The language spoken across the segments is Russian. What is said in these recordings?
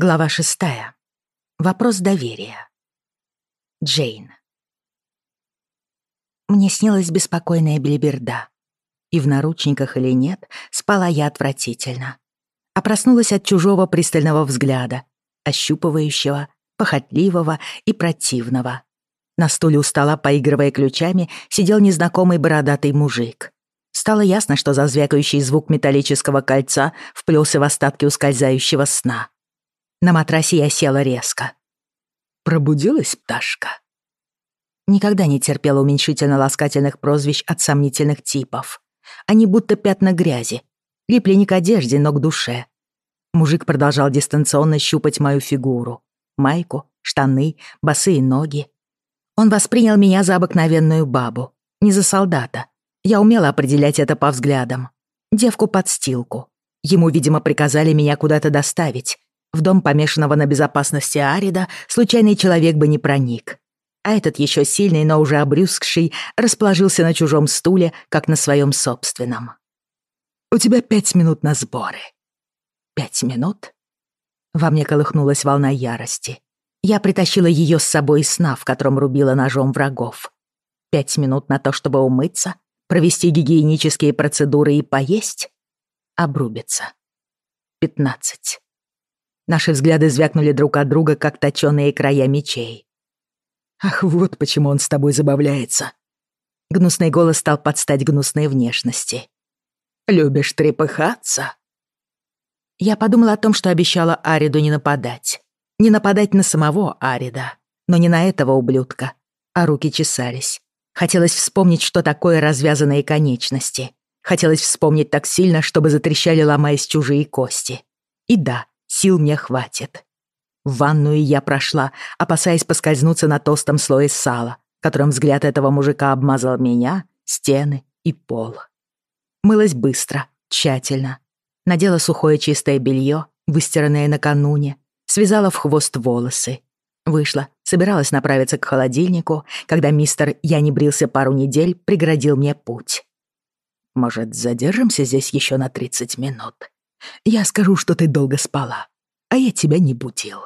Глава шестая. Вопрос доверия. Джейн. Мне снилась беспокойная белиберда. И в наручниках или нет, спала я отвратительно. А проснулась от чужого пристального взгляда, ощупывающего, похотливого и противного. На стуле у стола, поигрывая ключами, сидел незнакомый бородатый мужик. Стало ясно, что за звякающий звук металлического кольца вплелся в остатки ускользающего сна. На матрасе я села резко. Пробудилась пташка. Никогда не терпела уменьшительно-ласкательных прозвищ от сомнительных типов. Они будто пятна грязи. Липли не к одежде, но к душе. Мужик продолжал дистанционно щупать мою фигуру. Майку, штаны, босые ноги. Он воспринял меня за обыкновенную бабу, не за солдата. Я умела определять это по взглядам. Девку-подстилку. Ему, видимо, приказали меня куда-то доставить, в дом помешанного на безопасности Арида случайный человек бы не проник. А этот еще сильный, но уже обрюзгший, расположился на чужом стуле, как на своем собственном. «У тебя пять минут на сборы». «Пять минут?» Во мне колыхнулась волна ярости. Я притащила ее с собой из сна, в котором рубила ножом врагов. Пять минут на то, чтобы умыться, провести гигиенические процедуры и поесть? Обрубиться. Пятнадцать. Наши взгляды звякнули друг от друга, как точёные края мечей. «Ах, вот почему он с тобой забавляется!» Гнусный голос стал подстать гнусной внешности. «Любишь трепыхаться?» Я подумала о том, что обещала Ариду не нападать. Не нападать на самого Арида, но не на этого ублюдка. А руки чесались. Хотелось вспомнить, что такое развязанные конечности. Хотелось вспомнить так сильно, чтобы затрещали, ломаясь чужие кости. И да, Сил мне хватит. В ванную я прошла, опасаясь поскользнуться на толстом слое сала, которым взгляд этого мужика обмазал меня, стены и пол. Мылась быстро, тщательно. Надела сухое чистое белье, выстиранное накануне, связала в хвост волосы. Вышла, собиралась направиться к холодильнику, когда мистер «Я не брился пару недель» преградил мне путь. «Может, задержимся здесь еще на 30 минут?» Я скажу, что ты долго спала, а я тебя не будил».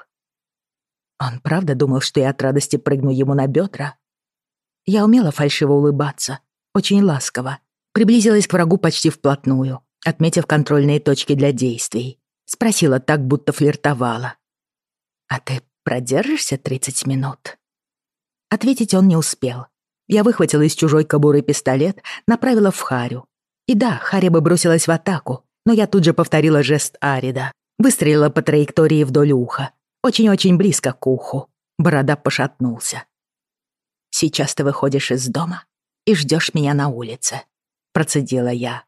Он правда думал, что я от радости прыгну ему на бедра? Я умела фальшиво улыбаться, очень ласково, приблизилась к врагу почти вплотную, отметив контрольные точки для действий. Спросила так, будто флиртовала. «А ты продержишься 30 минут?» Ответить он не успел. Я выхватила из чужой кобуры пистолет, направила в Харю. И да, Харя бы бросилась в атаку, но я тут же повторила жест Арида. Выстрелила по траектории вдоль уха. Очень-очень близко к уху. Борода пошатнулся. «Сейчас ты выходишь из дома и ждешь меня на улице», — процедила я.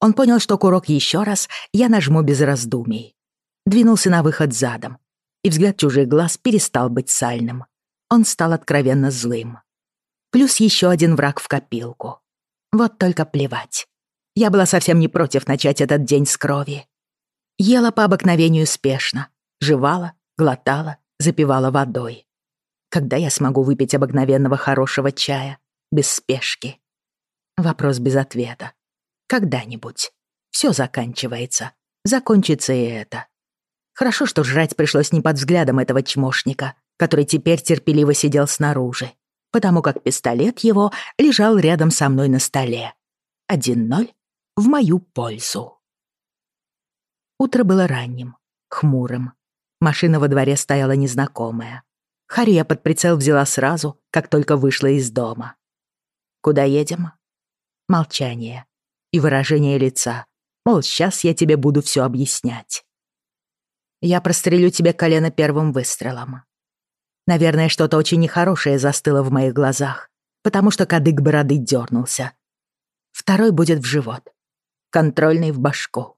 Он понял, что курок еще раз я нажму без раздумий. Двинулся на выход задом, и взгляд чужих глаз перестал быть сальным. Он стал откровенно злым. Плюс еще один враг в копилку. Вот только плевать. Я была совсем не против начать этот день с крови. Ела по обыкновению спешно, жевала, глотала, запивала водой. Когда я смогу выпить обыкновенного хорошего чая, без спешки? Вопрос без ответа. Когда-нибудь. Все заканчивается. Закончится и это. Хорошо, что жрать пришлось не под взглядом этого чмошника, который теперь терпеливо сидел снаружи, потому как пистолет его лежал рядом со мной на столе. Один ноль в мою пользу. Утро было ранним, хмурым. Машина во дворе стояла незнакомая. Харри я под прицел взяла сразу, как только вышла из дома. «Куда едем?» Молчание и выражение лица. Мол, сейчас я тебе буду все объяснять. Я прострелю тебе колено первым выстрелом. Наверное, что-то очень нехорошее застыло в моих глазах, потому что кадык бороды дернулся. Второй будет в живот контрольный в башку.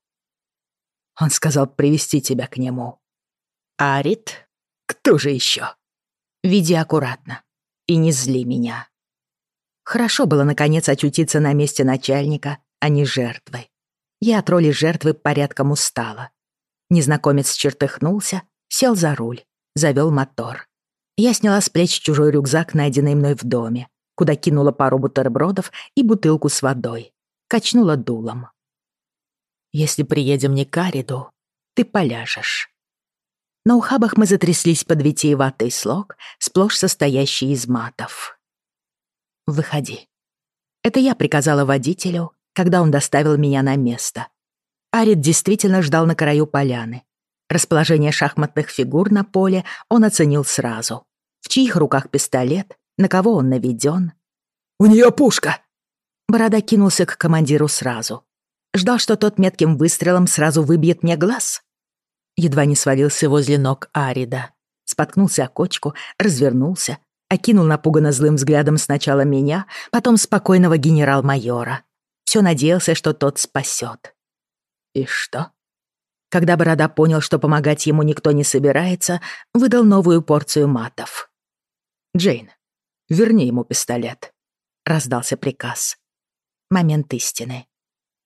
Он сказал привести тебя к нему. Арит? Кто же еще? Веди аккуратно и не зли меня. Хорошо было, наконец, очутиться на месте начальника, а не жертвы. Я от роли жертвы порядком устала. Незнакомец чертыхнулся, сел за руль, завел мотор. Я сняла с плеч чужой рюкзак, найденный мной в доме, куда кинула пару бутербродов и бутылку с водой. Качнула дулом. Если приедем не к Ариду, ты поляжешь. На ухабах мы затряслись под витиеватый слог, сплошь состоящий из матов. «Выходи». Это я приказала водителю, когда он доставил меня на место. Арит действительно ждал на краю поляны. Расположение шахматных фигур на поле он оценил сразу. В чьих руках пистолет, на кого он наведен. «У нее пушка!» Борода кинулся к командиру сразу. Ждал, что тот метким выстрелом сразу выбьет мне глаз. Едва не свалился возле ног Арида. Споткнулся о кочку, развернулся, окинул напуганно злым взглядом сначала меня, потом спокойного генерал-майора. Все надеялся, что тот спасет. И что? Когда Борода понял, что помогать ему никто не собирается, выдал новую порцию матов. «Джейн, верни ему пистолет», — раздался приказ. Момент истины.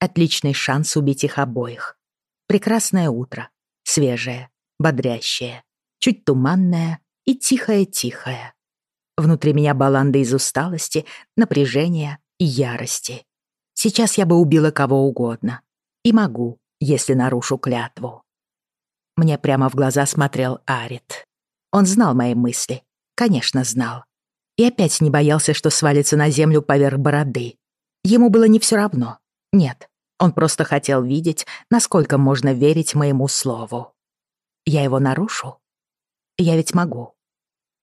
Отличный шанс убить их обоих. Прекрасное утро. Свежее, бодрящее, чуть туманное и тихое-тихое. Внутри меня баланда из усталости, напряжения и ярости. Сейчас я бы убила кого угодно. И могу, если нарушу клятву. Мне прямо в глаза смотрел Арит. Он знал мои мысли. Конечно, знал. И опять не боялся, что свалится на землю поверх бороды. Ему было не все равно. Нет, он просто хотел видеть, насколько можно верить моему слову. Я его нарушу? Я ведь могу.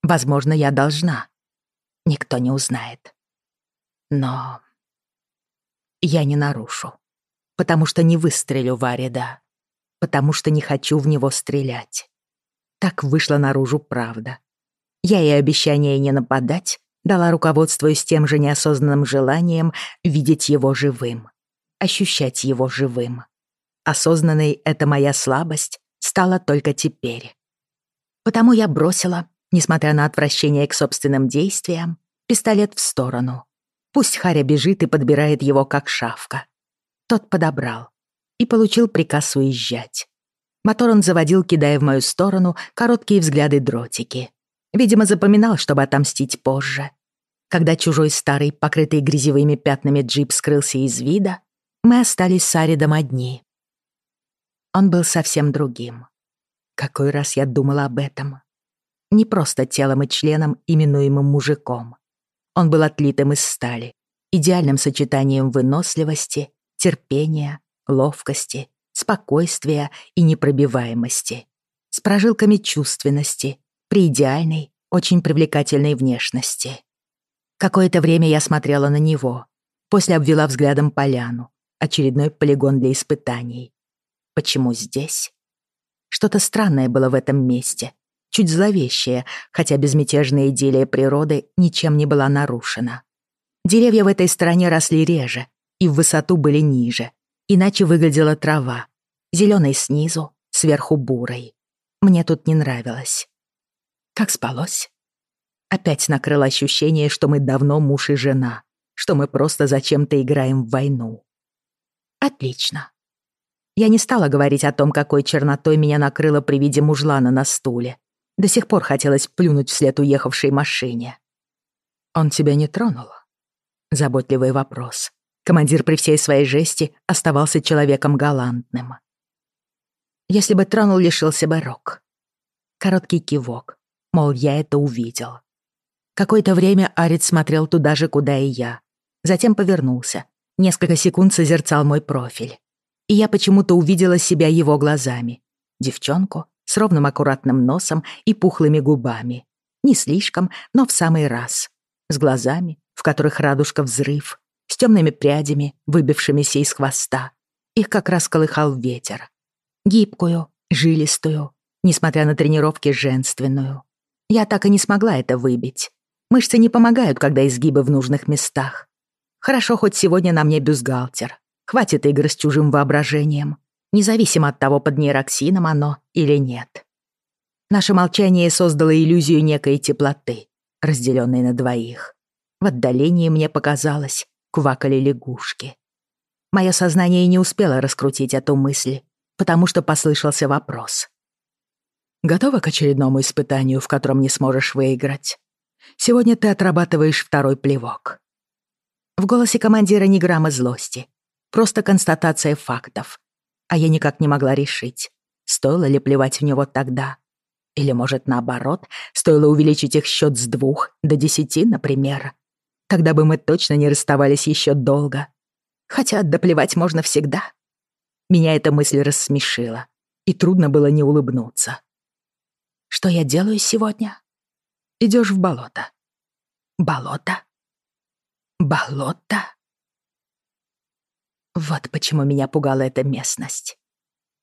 Возможно, я должна. Никто не узнает. Но я не нарушу, потому что не выстрелю в Арида, потому что не хочу в него стрелять. Так вышла наружу правда. Я и обещание не нападать дала руководствуясь тем же неосознанным желанием видеть его живым, ощущать его живым. Осознанной эта моя слабость стала только теперь. Потому я бросила, несмотря на отвращение к собственным действиям, пистолет в сторону. Пусть Харя бежит и подбирает его, как шавка. Тот подобрал и получил приказ уезжать. Мотор он заводил, кидая в мою сторону короткие взгляды дротики. Видимо, запоминал, чтобы отомстить позже. Когда чужой старый, покрытый грязевыми пятнами джип скрылся из вида, мы остались с Аридом одни. Он был совсем другим. Какой раз я думала об этом. Не просто телом и членом, именуемым мужиком. Он был отлитым из стали, идеальным сочетанием выносливости, терпения, ловкости, спокойствия и непробиваемости, с прожилками чувственности, при идеальной, очень привлекательной внешности. Какое-то время я смотрела на него, после обвела взглядом поляну, очередной полигон для испытаний. Почему здесь? Что-то странное было в этом месте, чуть зловещее, хотя безмятежная идиллия природы ничем не была нарушена. Деревья в этой стороне росли реже и в высоту были ниже, иначе выглядела трава, зеленой снизу, сверху бурой. Мне тут не нравилось. Как спалось? Опять накрыло ощущение, что мы давно муж и жена, что мы просто зачем-то играем в войну. Отлично. Я не стала говорить о том, какой чернотой меня накрыло при виде мужлана на стуле. До сих пор хотелось плюнуть вслед уехавшей машине. «Он тебя не тронул?» Заботливый вопрос. Командир при всей своей жести оставался человеком галантным. Если бы тронул, лишился бы рок. Короткий кивок, мол, я это увидел. Какое-то время Арит смотрел туда же, куда и я. Затем повернулся. Несколько секунд созерцал мой профиль. И я почему-то увидела себя его глазами. Девчонку, с ровным аккуратным носом и пухлыми губами. Не слишком, но в самый раз. С глазами, в которых радужка взрыв, с темными прядями, выбившимися из хвоста. Их как раз колыхал ветер. Гибкую, жилистую, несмотря на тренировки, женственную. Я так и не смогла это выбить. Мышцы не помогают, когда изгибы в нужных местах. Хорошо, хоть сегодня на мне бюстгальтер. Хватит игр с чужим воображением независимо от того, под нейроксином оно или нет. Наше молчание создало иллюзию некой теплоты, разделенной на двоих. В отдалении мне показалось, квакали лягушки. Мое сознание не успело раскрутить эту мысль, потому что послышался вопрос. «Готова к очередному испытанию, в котором не сможешь выиграть? Сегодня ты отрабатываешь второй плевок». В голосе командира ни грамма злости, просто констатация фактов, а я никак не могла решить, стоило ли плевать в него тогда Или, может, наоборот, стоило увеличить их счет с двух до десяти, например. Тогда бы мы точно не расставались еще долго. Хотя доплевать можно всегда. Меня эта мысль рассмешила, и трудно было не улыбнуться. Что я делаю сегодня? Идешь в болото. Болото? Болото? Вот почему меня пугала эта местность.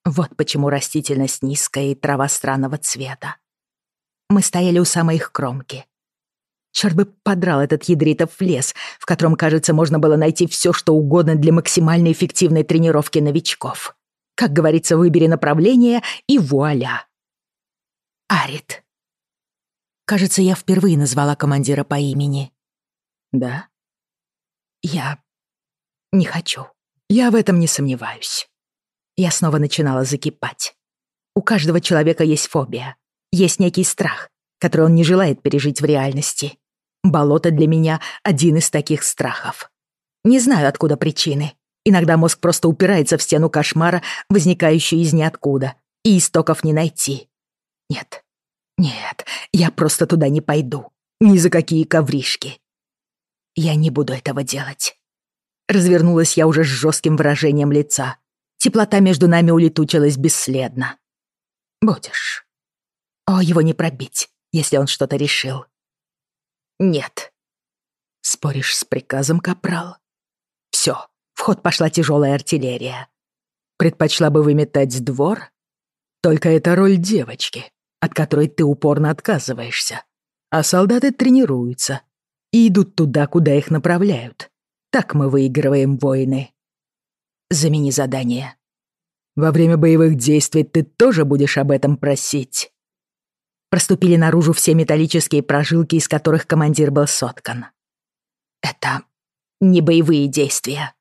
Вот почему растительность низкая и трава странного цвета. Мы стояли у самой их кромки. Черт бы подрал этот ядритов лес, в котором, кажется, можно было найти все, что угодно для максимально эффективной тренировки новичков. Как говорится, выбери направление и вуаля. Арит. Кажется, я впервые назвала командира по имени. Да? Я не хочу. Я в этом не сомневаюсь. Я снова начинала закипать. У каждого человека есть фобия. Есть некий страх, который он не желает пережить в реальности. Болото для меня — один из таких страхов. Не знаю, откуда причины. Иногда мозг просто упирается в стену кошмара, возникающую из ниоткуда, и истоков не найти. Нет, нет, я просто туда не пойду. Ни за какие ковришки. Я не буду этого делать. Развернулась я уже с жестким выражением лица. Теплота между нами улетучилась бесследно. Будешь. О, его не пробить, если он что-то решил. Нет. Споришь с приказом, капрал? Все, в ход пошла тяжелая артиллерия. Предпочла бы выметать двор? Только это роль девочки, от которой ты упорно отказываешься. А солдаты тренируются и идут туда, куда их направляют. Так мы выигрываем войны. Замени задание. Во время боевых действий ты тоже будешь об этом просить. Проступили наружу все металлические прожилки, из которых командир был соткан. Это не боевые действия.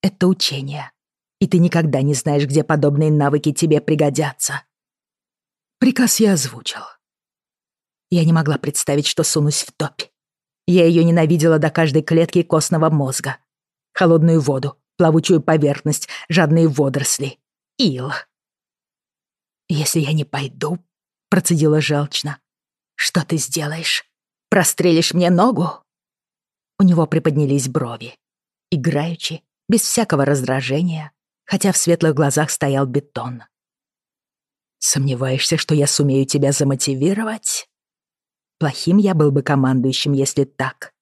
Это учение. И ты никогда не знаешь, где подобные навыки тебе пригодятся. Приказ я озвучил. Я не могла представить, что сунусь в топь. Я ее ненавидела до каждой клетки костного мозга. Холодную воду, плавучую поверхность, жадные водоросли. Ил. Если я не пойду, процедила желчно. Что ты сделаешь? Прострелишь мне ногу? У него приподнялись брови. Играючи, без всякого раздражения, хотя в светлых глазах стоял бетон. Сомневаешься, что я сумею тебя замотивировать? Плохим я был бы командующим, если так.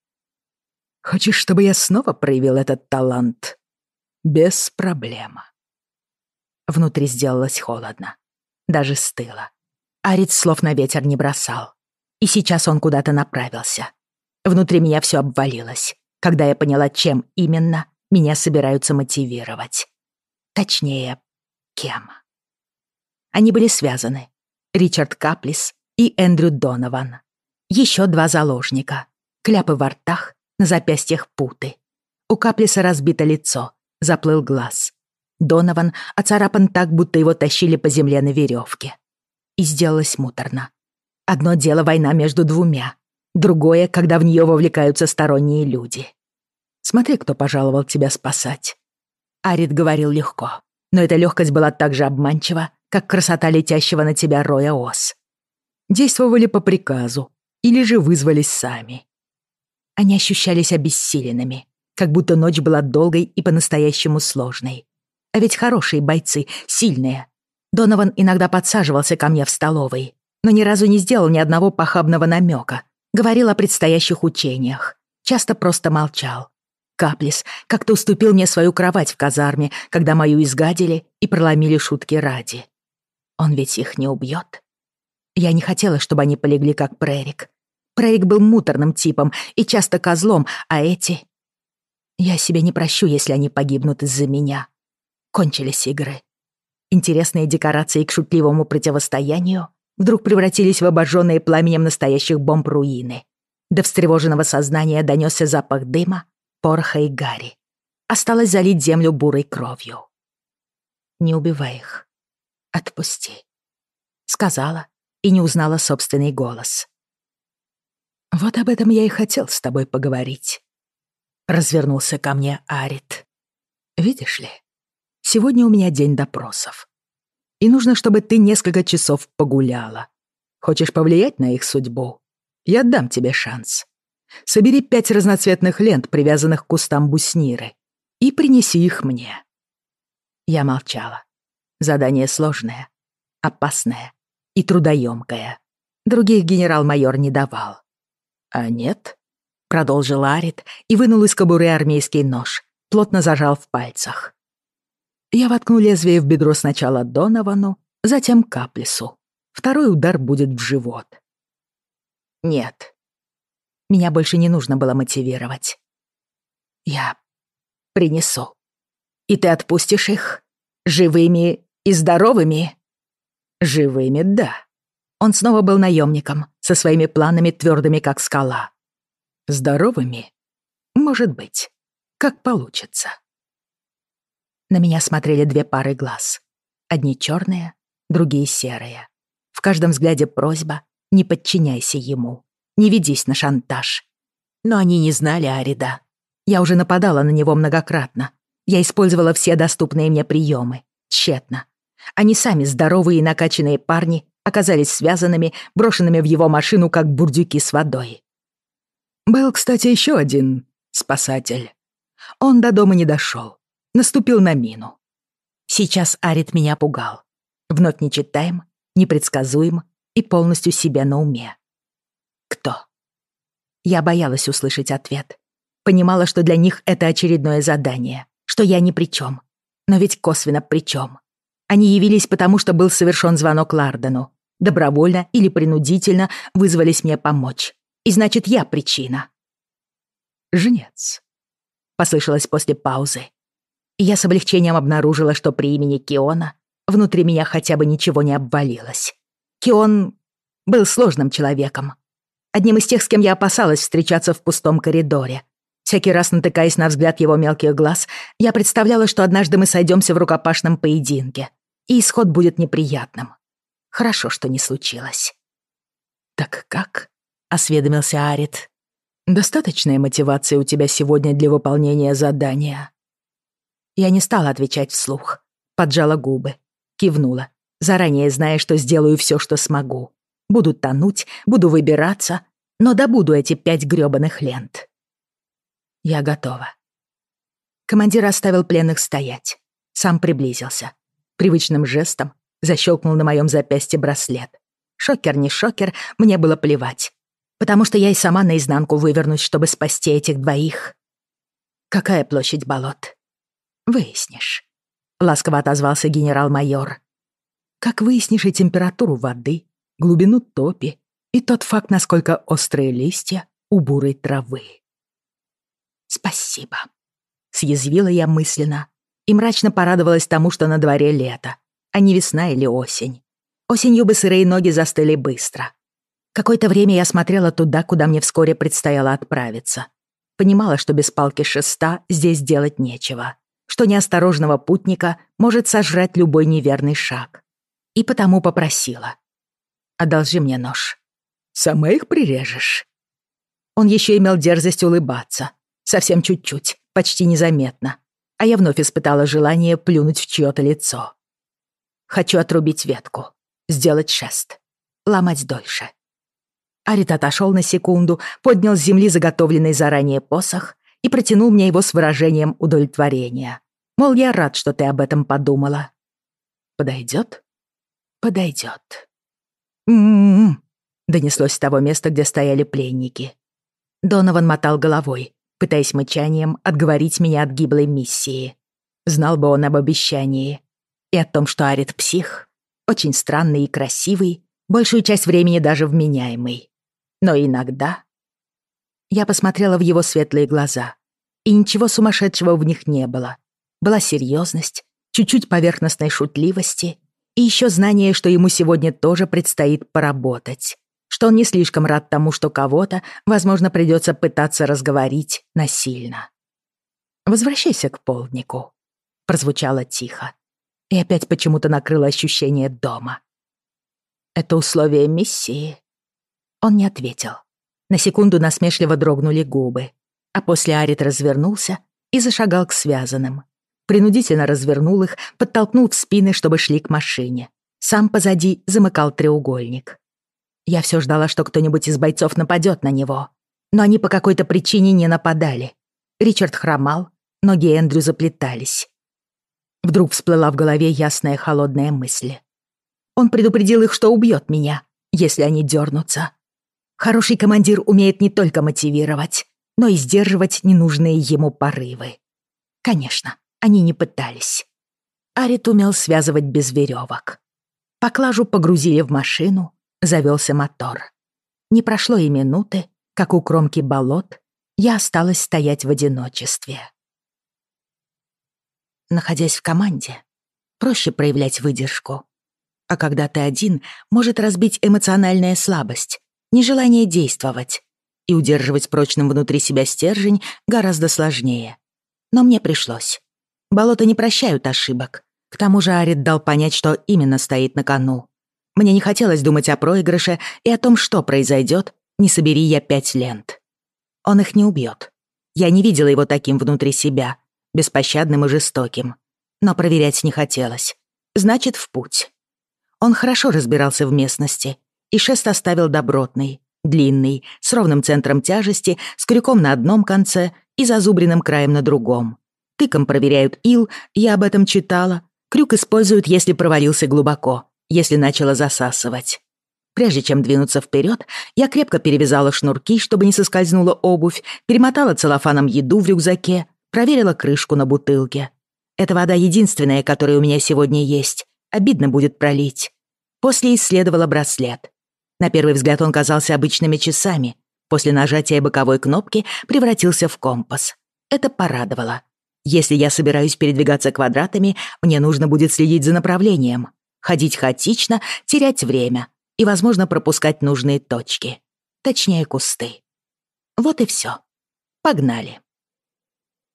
Хочешь, чтобы я снова проявил этот талант? Без проблем. Внутри сделалось холодно. Даже стыло. Арит слов на ветер не бросал. И сейчас он куда-то направился. Внутри меня все обвалилось, когда я поняла, чем именно меня собираются мотивировать. Точнее, кем. Они были связаны. Ричард Каплис и Эндрю Донован. Еще два заложника. Кляпы во ртах, на запястьях путы. У Каплиса разбито лицо, заплыл глаз. Донован оцарапан так, будто его тащили по земле на веревке и сделалось муторно. Одно дело война между двумя, другое, когда в нее вовлекаются сторонние люди. Смотри, кто пожаловал тебя спасать. Арит говорил легко, но эта легкость была так же обманчива, как красота летящего на тебя роя ос. Действовали по приказу или же вызвались сами. Они ощущались обессиленными, как будто ночь была долгой и по-настоящему сложной. А ведь хорошие бойцы, сильные, Донован иногда подсаживался ко мне в столовой, но ни разу не сделал ни одного похабного намека. Говорил о предстоящих учениях. Часто просто молчал. Каплис как-то уступил мне свою кровать в казарме, когда мою изгадили и проломили шутки ради. Он ведь их не убьет. Я не хотела, чтобы они полегли, как Прерик. Прерик был муторным типом и часто козлом, а эти... Я себе не прощу, если они погибнут из-за меня. Кончились игры. Интересные декорации к шутливому противостоянию вдруг превратились в обожженные пламенем настоящих бомб руины. До встревоженного сознания донесся запах дыма, пороха и гари. Осталось залить землю бурой кровью. «Не убивай их. Отпусти», — сказала и не узнала собственный голос. «Вот об этом я и хотел с тобой поговорить», — развернулся ко мне Арит. «Видишь ли, Сегодня у меня день допросов. И нужно, чтобы ты несколько часов погуляла. Хочешь повлиять на их судьбу? Я дам тебе шанс. Собери пять разноцветных лент, привязанных к кустам бусниры, и принеси их мне». Я молчала. Задание сложное, опасное и трудоемкое. Других генерал-майор не давал. «А нет?» — продолжил Арит и вынул из кобуры армейский нож, плотно зажал в пальцах. Я воткну лезвие в бедро сначала Доновану, затем Каплису. Второй удар будет в живот. Нет. Меня больше не нужно было мотивировать. Я принесу. И ты отпустишь их? Живыми и здоровыми? Живыми, да. Он снова был наемником, со своими планами твердыми, как скала. Здоровыми? Может быть. Как получится. На меня смотрели две пары глаз. Одни черные, другие серые. В каждом взгляде просьба «не подчиняйся ему, не ведись на шантаж». Но они не знали Арида. Я уже нападала на него многократно. Я использовала все доступные мне приемы. Тщетно. Они сами, здоровые и накачанные парни, оказались связанными, брошенными в его машину, как бурдюки с водой. Был, кстати, еще один спасатель. Он до дома не дошел. Наступил на мину. Сейчас Арит меня пугал. Вновь не читаем, непредсказуем и полностью себя на уме. Кто? Я боялась услышать ответ. Понимала, что для них это очередное задание, что я ни при чем. Но ведь косвенно при чем. Они явились потому, что был совершен звонок Лардену. Добровольно или принудительно вызвались мне помочь. И значит, я причина. «Жнец», — послышалось после паузы. И я с облегчением обнаружила, что при имени Киона внутри меня хотя бы ничего не обвалилось. Кион был сложным человеком. Одним из тех, с кем я опасалась встречаться в пустом коридоре. Всякий раз натыкаясь на взгляд его мелких глаз, я представляла, что однажды мы сойдемся в рукопашном поединке, и исход будет неприятным. Хорошо, что не случилось. «Так как?» — осведомился Арит. «Достаточная мотивация у тебя сегодня для выполнения задания?» Я не стала отвечать вслух, поджала губы, кивнула, заранее зная, что сделаю все, что смогу. Буду тонуть, буду выбираться, но добуду эти пять грёбаных лент. Я готова. Командир оставил пленных стоять. Сам приблизился. Привычным жестом защелкнул на моем запястье браслет. Шокер не шокер, мне было плевать. Потому что я и сама наизнанку вывернусь, чтобы спасти этих двоих. Какая площадь болот? Выяснишь. Ласково отозвался генерал-майор. Как выяснишь и температуру воды, глубину топи и тот факт, насколько острые листья у бурой травы. «Спасибо», — съязвила я мысленно и мрачно порадовалась тому, что на дворе лето, а не весна или осень. Осенью бы сырые ноги застыли быстро. Какое-то время я смотрела туда, куда мне вскоре предстояло отправиться. Понимала, что без палки шеста здесь делать нечего, что неосторожного путника может сожрать любой неверный шаг. И потому попросила. «Одолжи мне нож. Сама их прирежешь». Он еще имел дерзость улыбаться. Совсем чуть-чуть, почти незаметно. А я вновь испытала желание плюнуть в чьё-то лицо. Хочу отрубить ветку, сделать шест, ломать дольше. Арит отошел на секунду, поднял с земли заготовленный заранее посох и протянул мне его с выражением удовлетворения. Мол, я рад, что ты об этом подумала. Подойдет? Подойдет. М-м-м, донеслось с того места, где стояли пленники. Донован мотал головой, пытаясь мычанием отговорить меня от гиблой миссии. Знал бы он об обещании, и о том, что Арит псих, очень странный и красивый, большую часть времени даже вменяемый. Но иногда... Я посмотрела в его светлые глаза, и ничего сумасшедшего в них не было. Была серьезность, чуть-чуть поверхностной шутливости и еще знание, что ему сегодня тоже предстоит поработать, что он не слишком рад тому, что кого-то, возможно, придется пытаться разговорить насильно. «Возвращайся к полднику», — прозвучало тихо и опять почему-то накрыло ощущение дома. «Это условие миссии?» Он не ответил. На секунду насмешливо дрогнули губы, а после Арит развернулся и зашагал к связанным. Принудительно развернул их, подтолкнул в спины, чтобы шли к машине. Сам позади замыкал треугольник. Я все ждала, что кто-нибудь из бойцов нападет на него. Но они по какой-то причине не нападали. Ричард хромал, ноги Эндрю заплетались. Вдруг всплыла в голове ясная холодная мысль. Он предупредил их, что убьет меня, если они дернутся. Хороший командир умеет не только мотивировать, но и сдерживать ненужные ему порывы. Конечно, они не пытались. Арит умел связывать без веревок. Поклажу погрузили в машину, завелся мотор. Не прошло и минуты, как у кромки болот я осталась стоять в одиночестве. Находясь в команде, проще проявлять выдержку. А когда ты один, может разбить эмоциональная слабость, нежелание действовать. И удерживать прочным внутри себя стержень гораздо сложнее. Но мне пришлось. Болота не прощают ошибок. К тому же Арит дал понять, что именно стоит на кону. Мне не хотелось думать о проигрыше и о том, что произойдет, не собери я пять лент. Он их не убьет. Я не видела его таким внутри себя, беспощадным и жестоким. Но проверять не хотелось. Значит, в путь. Он хорошо разбирался в местности, и шест оставил добротный, длинный, с ровным центром тяжести, с крюком на одном конце и зазубренным краем на другом. Тыком проверяют ил, я об этом читала. Крюк используют, если провалился глубоко, если начало засасывать. Прежде чем двинуться вперед, я крепко перевязала шнурки, чтобы не соскользнула обувь, перемотала целлофаном еду в рюкзаке, проверила крышку на бутылке. Эта вода единственная, которая у меня сегодня есть. Обидно будет пролить. После исследовала браслет. На первый взгляд он казался обычными часами. После нажатия боковой кнопки превратился в компас. Это порадовало. Если я собираюсь передвигаться квадратами, мне нужно будет следить за направлением. Ходить хаотично, терять время, и, возможно, пропускать нужные точки. Точнее, кусты. Вот и все. Погнали.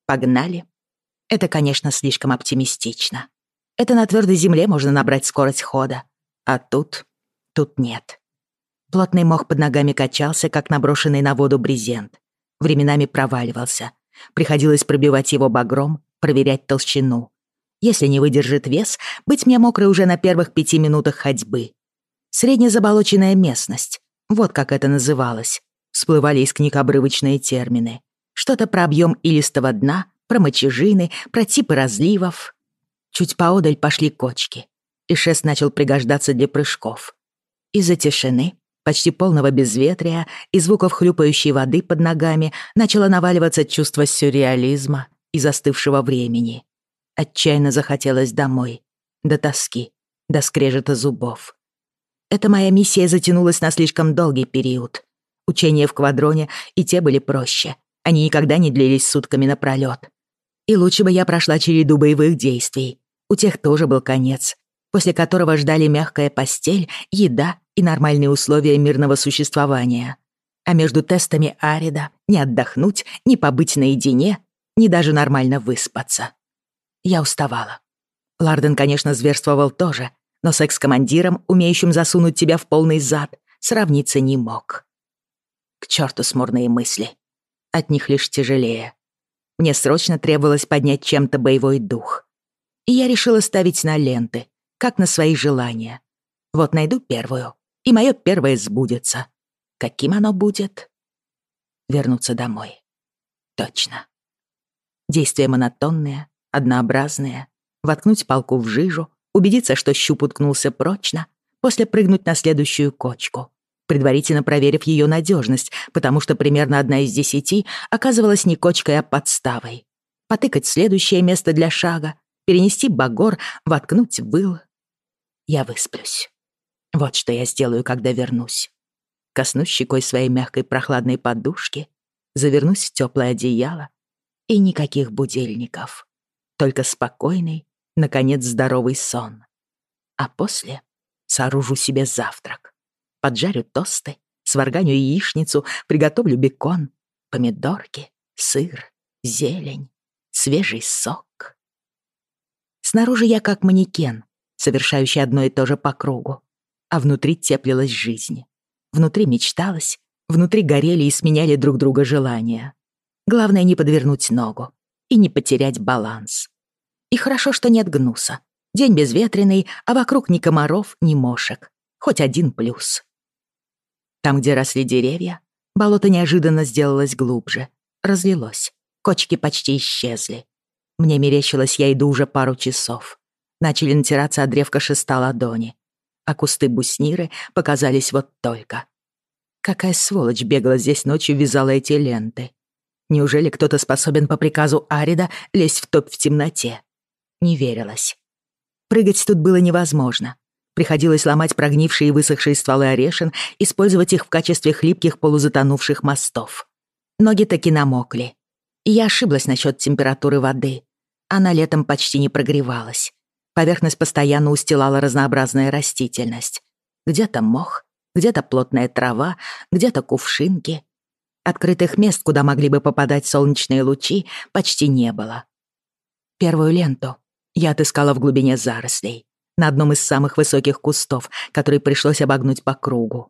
Погнали. Это, конечно, слишком оптимистично. Это на твердой земле можно набрать скорость хода. А тут... тут нет. Плотный мох под ногами качался, как наброшенный на воду брезент. Временами проваливался. Приходилось пробивать его багром, проверять толщину. Если не выдержит вес, быть мне мокрой уже на первых пяти минутах ходьбы. Среднезаболоченная местность. Вот как это называлось. Всплывали из книг обрывочные термины. Что-то про объем илистого дна, про мочежины, про типы разливов. Чуть поодаль пошли кочки, и шест начал пригождаться для прыжков. Из-за тишины, почти полного безветрия и звуков хлюпающей воды под ногами начало наваливаться чувство сюрреализма и застывшего времени. Отчаянно захотелось домой, до тоски, до скрежета зубов. Эта моя миссия затянулась на слишком долгий период. Учения в квадроне и те были проще. Они никогда не длились сутками напролёт. И лучше бы я прошла череду боевых действий. У тех тоже был конец, после которого ждали мягкая постель, еда и нормальные условия мирного существования. А между тестами Арида не отдохнуть, не побыть наедине, ни даже нормально выспаться. Я уставала. Ларден, конечно, зверствовал тоже, но секс-командиром, умеющим засунуть тебя в полный зад, сравниться не мог. К черту смурные мысли. От них лишь тяжелее. Мне срочно требовалось поднять чем-то боевой дух. И я решила ставить на ленты, как на свои желания. Вот найду первую, и мое первое сбудется. Каким оно будет? Вернуться домой. Точно. Действия монотонные, однообразные. Воткнуть палку в жижу, убедиться, что щуп уткнулся прочно, после прыгнуть на следующую кочку, предварительно проверив ее надежность, потому что примерно одна из десяти оказывалась не кочкой, а подставой. Потыкать следующее место для шага, перенести багор, воткнуть выл. Я высплюсь. Вот что я сделаю, когда вернусь. Коснусь щекой своей мягкой прохладной подушки, завернусь в теплое одеяло и никаких будильников. Только спокойный, наконец, здоровый сон. А после сооружу себе завтрак. Поджарю тосты, сварганю яичницу, приготовлю бекон, помидорки, сыр, зелень, свежий сок. Снаружи я как манекен, совершающий одно и то же по кругу, а внутри теплилась жизнь. Внутри мечталось, внутри горели и сменяли друг друга желания. Главное не подвернуть ногу и не потерять баланс. И хорошо, что нет гнуса. День безветренный, а вокруг ни комаров, ни мошек. Хоть один плюс. Там, где росли деревья, болото неожиданно сделалось глубже, разлилось, кочки почти исчезли. Мне мерещилось, я иду уже пару часов. Начали натираться от древка шеста ладони, а кусты бусниры показались вот только. Какая сволочь бегала здесь ночью, вязала эти ленты. Неужели кто-то способен по приказу Арида лезть в топ в темноте? Не верилось. Прыгать тут было невозможно. Приходилось ломать прогнившие и высохшие стволы орешин, использовать их в качестве хлипких полузатонувших мостов. Ноги таки намокли. И я ошиблась насчет температуры воды. Она летом почти не прогревалась. Поверхность постоянно устилала разнообразная растительность. Где-то мох, где-то плотная трава, где-то кувшинки. Открытых мест, куда могли бы попадать солнечные лучи, почти не было. Первую ленту я отыскала в глубине зарослей, на одном из самых высоких кустов, который пришлось обогнуть по кругу.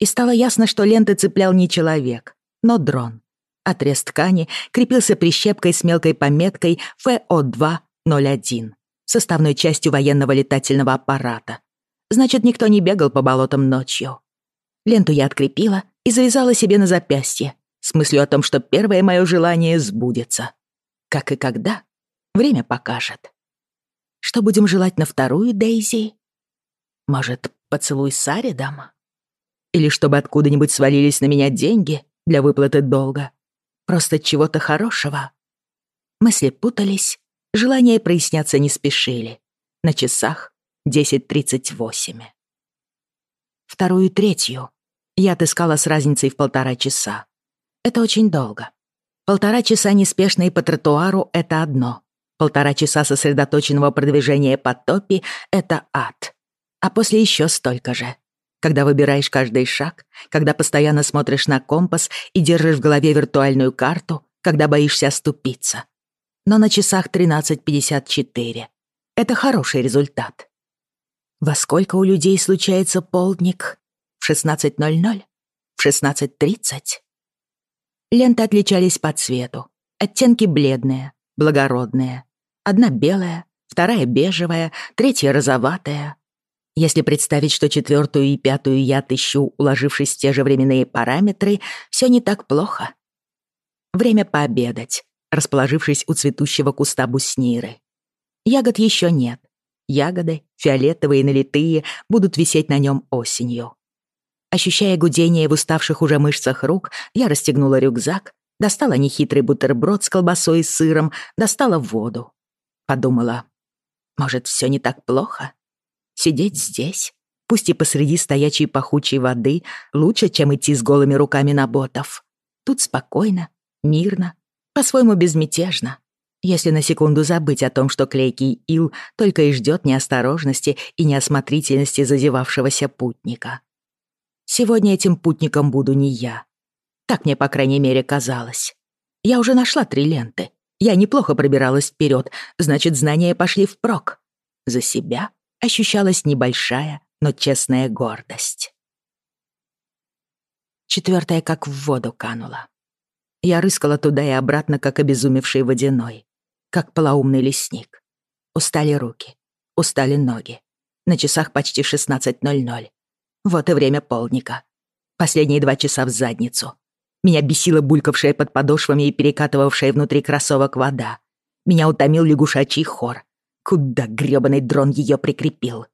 И стало ясно, что ленты цеплял не человек, но дрон. Отрез ткани крепился прищепкой с мелкой пометкой ФО-201, составной частью военного летательного аппарата. Значит, никто не бегал по болотам ночью. Ленту я открепила и завязала себе на запястье, с мыслью о том, что первое мое желание сбудется. Как и когда, время покажет. Что будем желать на вторую, Дейзи? Может, поцелуй с Аридом? Или чтобы откуда-нибудь свалились на меня деньги для выплаты долга? Просто чего-то хорошего? Мысли путались, желания проясняться не спешили. На часах 10.38. Вторую третью я отыскала с разницей в полтора часа. Это очень долго. Полтора часа неспешной по тротуару — это одно. Полтора часа сосредоточенного продвижения по топи — это ад. А после еще столько же. Когда выбираешь каждый шаг, когда постоянно смотришь на компас и держишь в голове виртуальную карту, когда боишься оступиться. Но на часах 13.54. Это хороший результат. Во сколько у людей случается полдник? В 16.00? В 16.30? Ленты отличались по цвету. Оттенки бледные, благородная. Одна белая, вторая бежевая, третья розоватая. Если представить, что четвертую и пятую я отыщу, уложившись в те же временные параметры, все не так плохо. Время пообедать, расположившись у цветущего куста бусниры. Ягод еще нет. Ягоды, фиолетовые налитые, будут висеть на нем осенью. Ощущая гудение в уставших уже мышцах рук, я расстегнула рюкзак Достала нехитрый бутерброд с колбасой и сыром, достала воду. Подумала, может, все не так плохо? Сидеть здесь, пусть и посреди стоячей пахучей воды, лучше, чем идти с голыми руками на ботов. Тут спокойно, мирно, по-своему безмятежно. Если на секунду забыть о том, что клейкий ил только и ждет неосторожности и неосмотрительности зазевавшегося путника. Сегодня этим путником буду не я. Так мне, по крайней мере, казалось. Я уже нашла три ленты. Я неплохо пробиралась вперед, значит, знания пошли впрок. За себя ощущалась небольшая, но честная гордость. Четвертая как в воду канула. Я рыскала туда и обратно, как обезумевший водяной, как полоумный лесник. Устали руки, устали ноги. На часах почти 16.00. Вот и время полника. Последние два часа в задницу. Меня бесила булькавшая под подошвами и перекатывавшая внутри кроссовок вода. Меня утомил лягушачий хор. Куда грёбаный дрон ее прикрепил?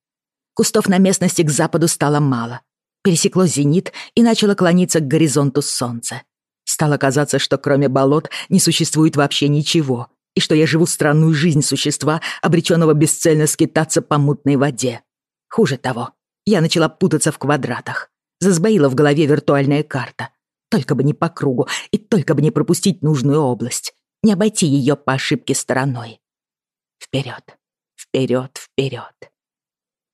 Кустов на местности к западу стало мало. Пересекло зенит и начало клониться к горизонту солнца. Стало казаться, что кроме болот не существует вообще ничего, и что я живу странную жизнь существа, обреченного бесцельно скитаться по мутной воде. Хуже того, я начала путаться в квадратах. Засбоила в голове виртуальная карта — только бы не по кругу и только бы не пропустить нужную область, не обойти ее по ошибке стороной. Вперед, вперед, вперед.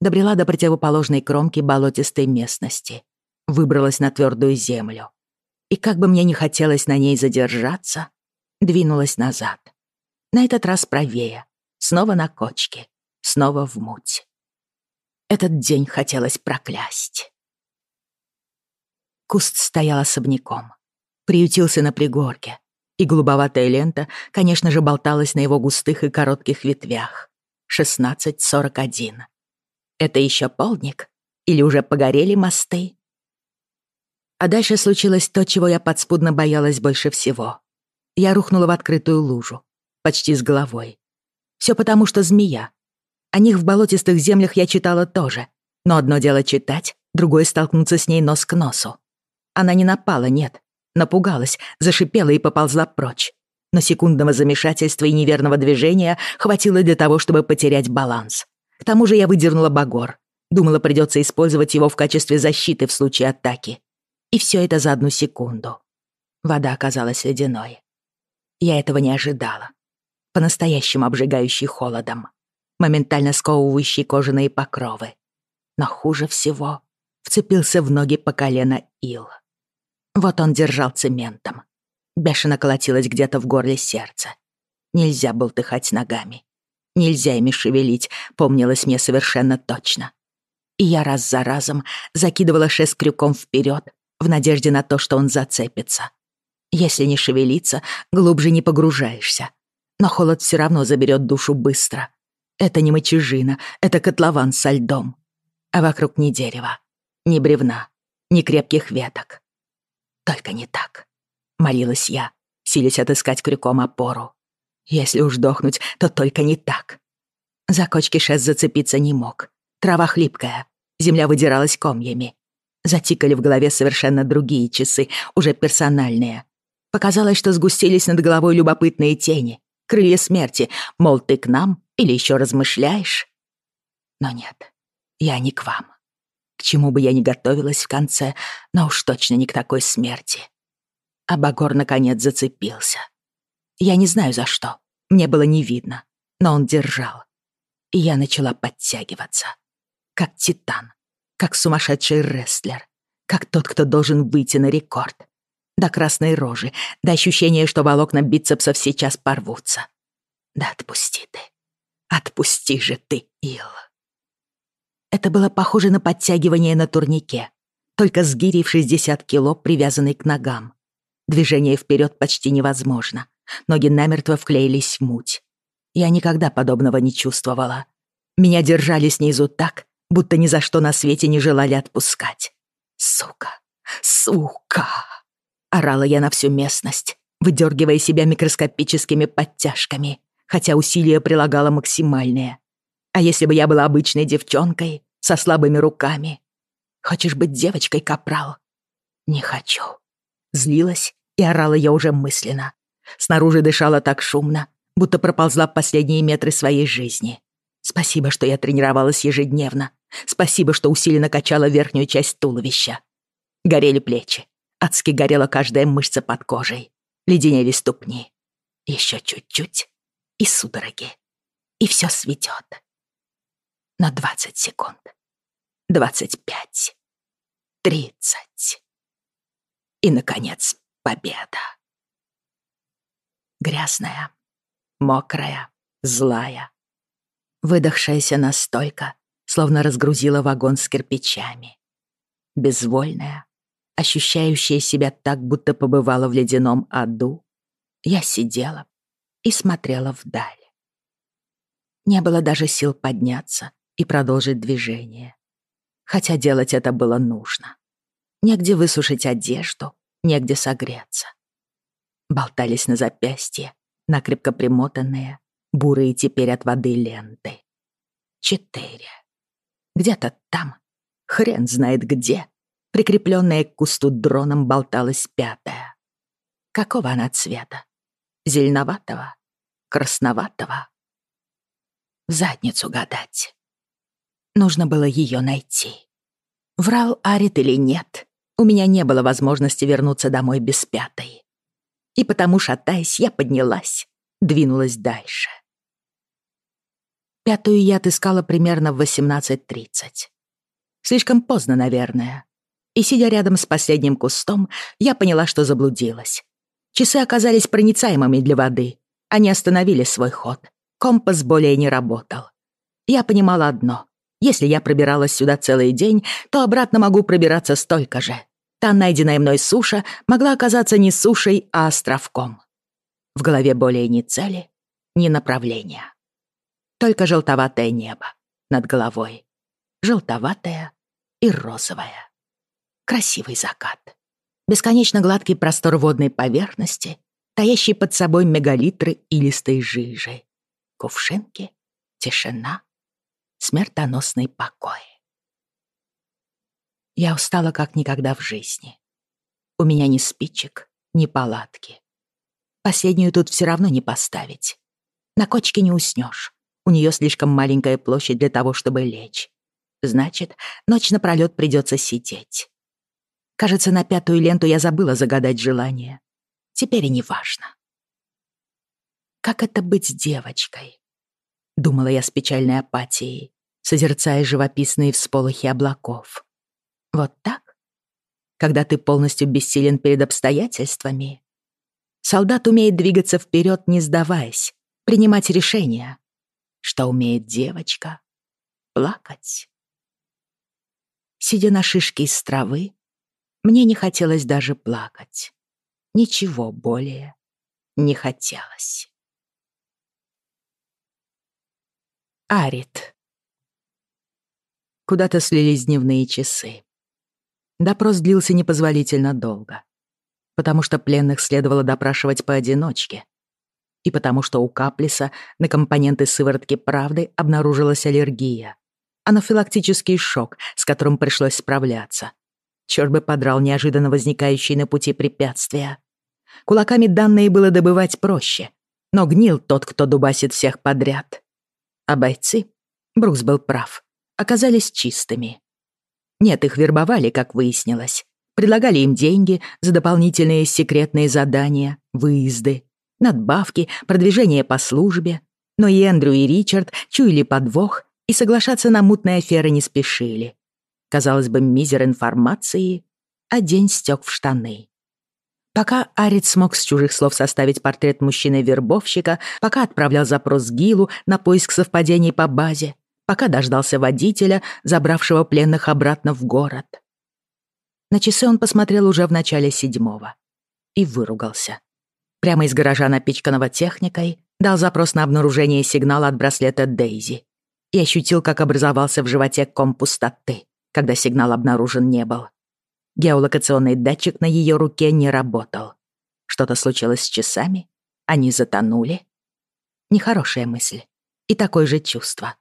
Добрела до противоположной кромки болотистой местности. Выбралась на твердую землю. И как бы мне не хотелось на ней задержаться, двинулась назад. На этот раз правее. Снова на кочке. Снова в муть. Этот день хотелось проклясть. Куст стоял особняком. Приютился на пригорке, и голубоватая лента, конечно же, болталась на его густых и коротких ветвях. 16.41. Это еще полдник? Или уже погорели мосты? А дальше случилось то, чего я подспудно боялась больше всего. Я рухнула в открытую лужу, почти с головой. Все потому, что змея. О них в болотистых землях я читала тоже. Но одно дело читать, другое — столкнуться с ней нос к носу. Она не напала, нет. Напугалась, зашипела и поползла прочь. Но секундного замешательства и неверного движения хватило для того, чтобы потерять баланс. К тому же я выдернула багор. Думала, придется использовать его в качестве защиты в случае атаки. И все это за одну секунду. Вода оказалась ледяной. Я этого не ожидала. По-настоящему обжигающий холодом. Моментально сковывающий кожаные покровы. Но хуже всего вцепился в ноги по колено ил. Вот он держал цементом. Бешено колотилось где-то в горле сердце. Нельзя болтыхать ногами. Нельзя ими шевелить, помнилось мне совершенно точно. И я раз за разом закидывала шест крюком вперед в надежде на то, что он зацепится. Если не шевелиться, глубже не погружаешься. Но холод все равно заберет душу быстро. Это не мочежина, это котлован со льдом. А вокруг ни дерева, ни бревна, ни крепких веток. Только не так. Молилась я, силясь отыскать крюком опору. Если уж дохнуть, то только не так. За кочки шест зацепиться не мог. Трава хлипкая, земля выдиралась комьями. Затикали в голове совершенно другие часы, уже персональные. Показалось, что сгустились над головой любопытные тени, крылья смерти, мол, ты к нам или еще размышляешь? Но нет, я не к вам. К чему бы я ни готовилась в конце, но уж точно не к такой смерти. А Багор наконец зацепился. Я не знаю за что, мне было не видно, но он держал. И я начала подтягиваться. Как титан, как сумасшедший рестлер, как тот, кто должен выйти на рекорд. До красной рожи, до ощущения, что волокна бицепсов сейчас порвутся. Да отпусти ты. Отпусти же ты, Ил. Это было похоже на подтягивание на турнике, только с гирей в 60 кило, привязанной к ногам. Движение вперед почти невозможно. Ноги намертво вклеились в муть. Я никогда подобного не чувствовала. Меня держали снизу так, будто ни за что на свете не желали отпускать. «Сука! Сука!» Орала я на всю местность, выдергивая себя микроскопическими подтяжками, хотя усилия прилагала максимальные. А если бы я была обычной девчонкой, со слабыми руками? Хочешь быть девочкой, капрал? Не хочу. Злилась и орала я уже мысленно. Снаружи дышала так шумно, будто проползла последние метры своей жизни. Спасибо, что я тренировалась ежедневно. Спасибо, что усиленно качала верхнюю часть туловища. Горели плечи. Адски горела каждая мышца под кожей. Леденели ступни. Еще чуть-чуть. И судороги. И все светет. На 20 секунд. 25. 30. И, наконец, победа. Грязная, мокрая, злая, выдохшаяся настолько, словно разгрузила вагон с кирпичами. Безвольная, ощущающая себя так, будто побывала в ледяном аду, я сидела и смотрела вдаль. Не было даже сил подняться и продолжить движение. Хотя делать это было нужно. Негде высушить одежду, негде согреться. Болтались на запястье, накрепко примотанные, бурые теперь от воды ленты. Четыре. Где-то там, хрен знает где, прикрепленная к кусту дроном болталась пятая. Какого она цвета? Зеленоватого? Красноватого? В задницу гадать. Нужно было ее найти. Врал Арит или нет, у меня не было возможности вернуться домой без пятой. И потому, шатаясь, я поднялась, двинулась дальше. Пятую я отыскала примерно в 18.30. Слишком поздно, наверное. И, сидя рядом с последним кустом, я поняла, что заблудилась. Часы оказались проницаемыми для воды. Они остановили свой ход. Компас более не работал. Я понимала одно. Если я пробиралась сюда целый день, то обратно могу пробираться столько же. Та найденная мной суша могла оказаться не сушей, а островком. В голове более ни цели, ни направления. Только желтоватое небо над головой. Желтоватое и розовое. Красивый закат. Бесконечно гладкий простор водной поверхности, таящий под собой мегалитры илистой жижи. Кувшинки, тишина, смертоносный покой. Я устала как никогда в жизни. У меня ни спичек, ни палатки. Последнюю тут все равно не поставить. На кочке не уснешь. У нее слишком маленькая площадь для того, чтобы лечь. Значит, ночь напролёт придется сидеть. Кажется, на пятую ленту я забыла загадать желание. Теперь и не важно. Как это быть девочкой? Думала я с печальной апатией, созерцая живописные всполохи облаков. Вот так? Когда ты полностью бессилен перед обстоятельствами? Солдат умеет двигаться вперед, не сдаваясь, принимать решения. Что умеет девочка? Плакать. Сидя на шишке из травы, мне не хотелось даже плакать. Ничего более не хотелось. Арит. Куда-то слились дневные часы. Допрос длился непозволительно долго, потому что пленных следовало допрашивать поодиночке, и потому что у Каплиса на компоненты сыворотки правды обнаружилась аллергия, анафилактический шок, с которым пришлось справляться. Чёрт бы подрал неожиданно возникающие на пути препятствия. Кулаками данные было добывать проще, но гнил тот, кто дубасит всех подряд. А бойцы, Брукс был прав, оказались чистыми. Нет, их вербовали, как выяснилось. Предлагали им деньги за дополнительные секретные задания, выезды, надбавки, продвижение по службе. Но и Эндрю, и Ричард чуяли подвох и соглашаться на мутные аферы не спешили. Казалось бы, мизер информации, а день стёк в штаны. Пока Арит смог с чужих слов составить портрет мужчины-вербовщика, пока отправлял запрос Гилу на поиск совпадений по базе, пока дождался водителя, забравшего пленных обратно в город. На часы он посмотрел уже в начале седьмого и выругался. Прямо из гаража, напичканного техникой, дал запрос на обнаружение сигнала от браслета Дейзи и ощутил, как образовался в животе ком пустоты, когда сигнал обнаружен не был. Геолокационный датчик на ее руке не работал. Что-то случилось с часами? Они затонули? Нехорошая мысль. И такое же чувство.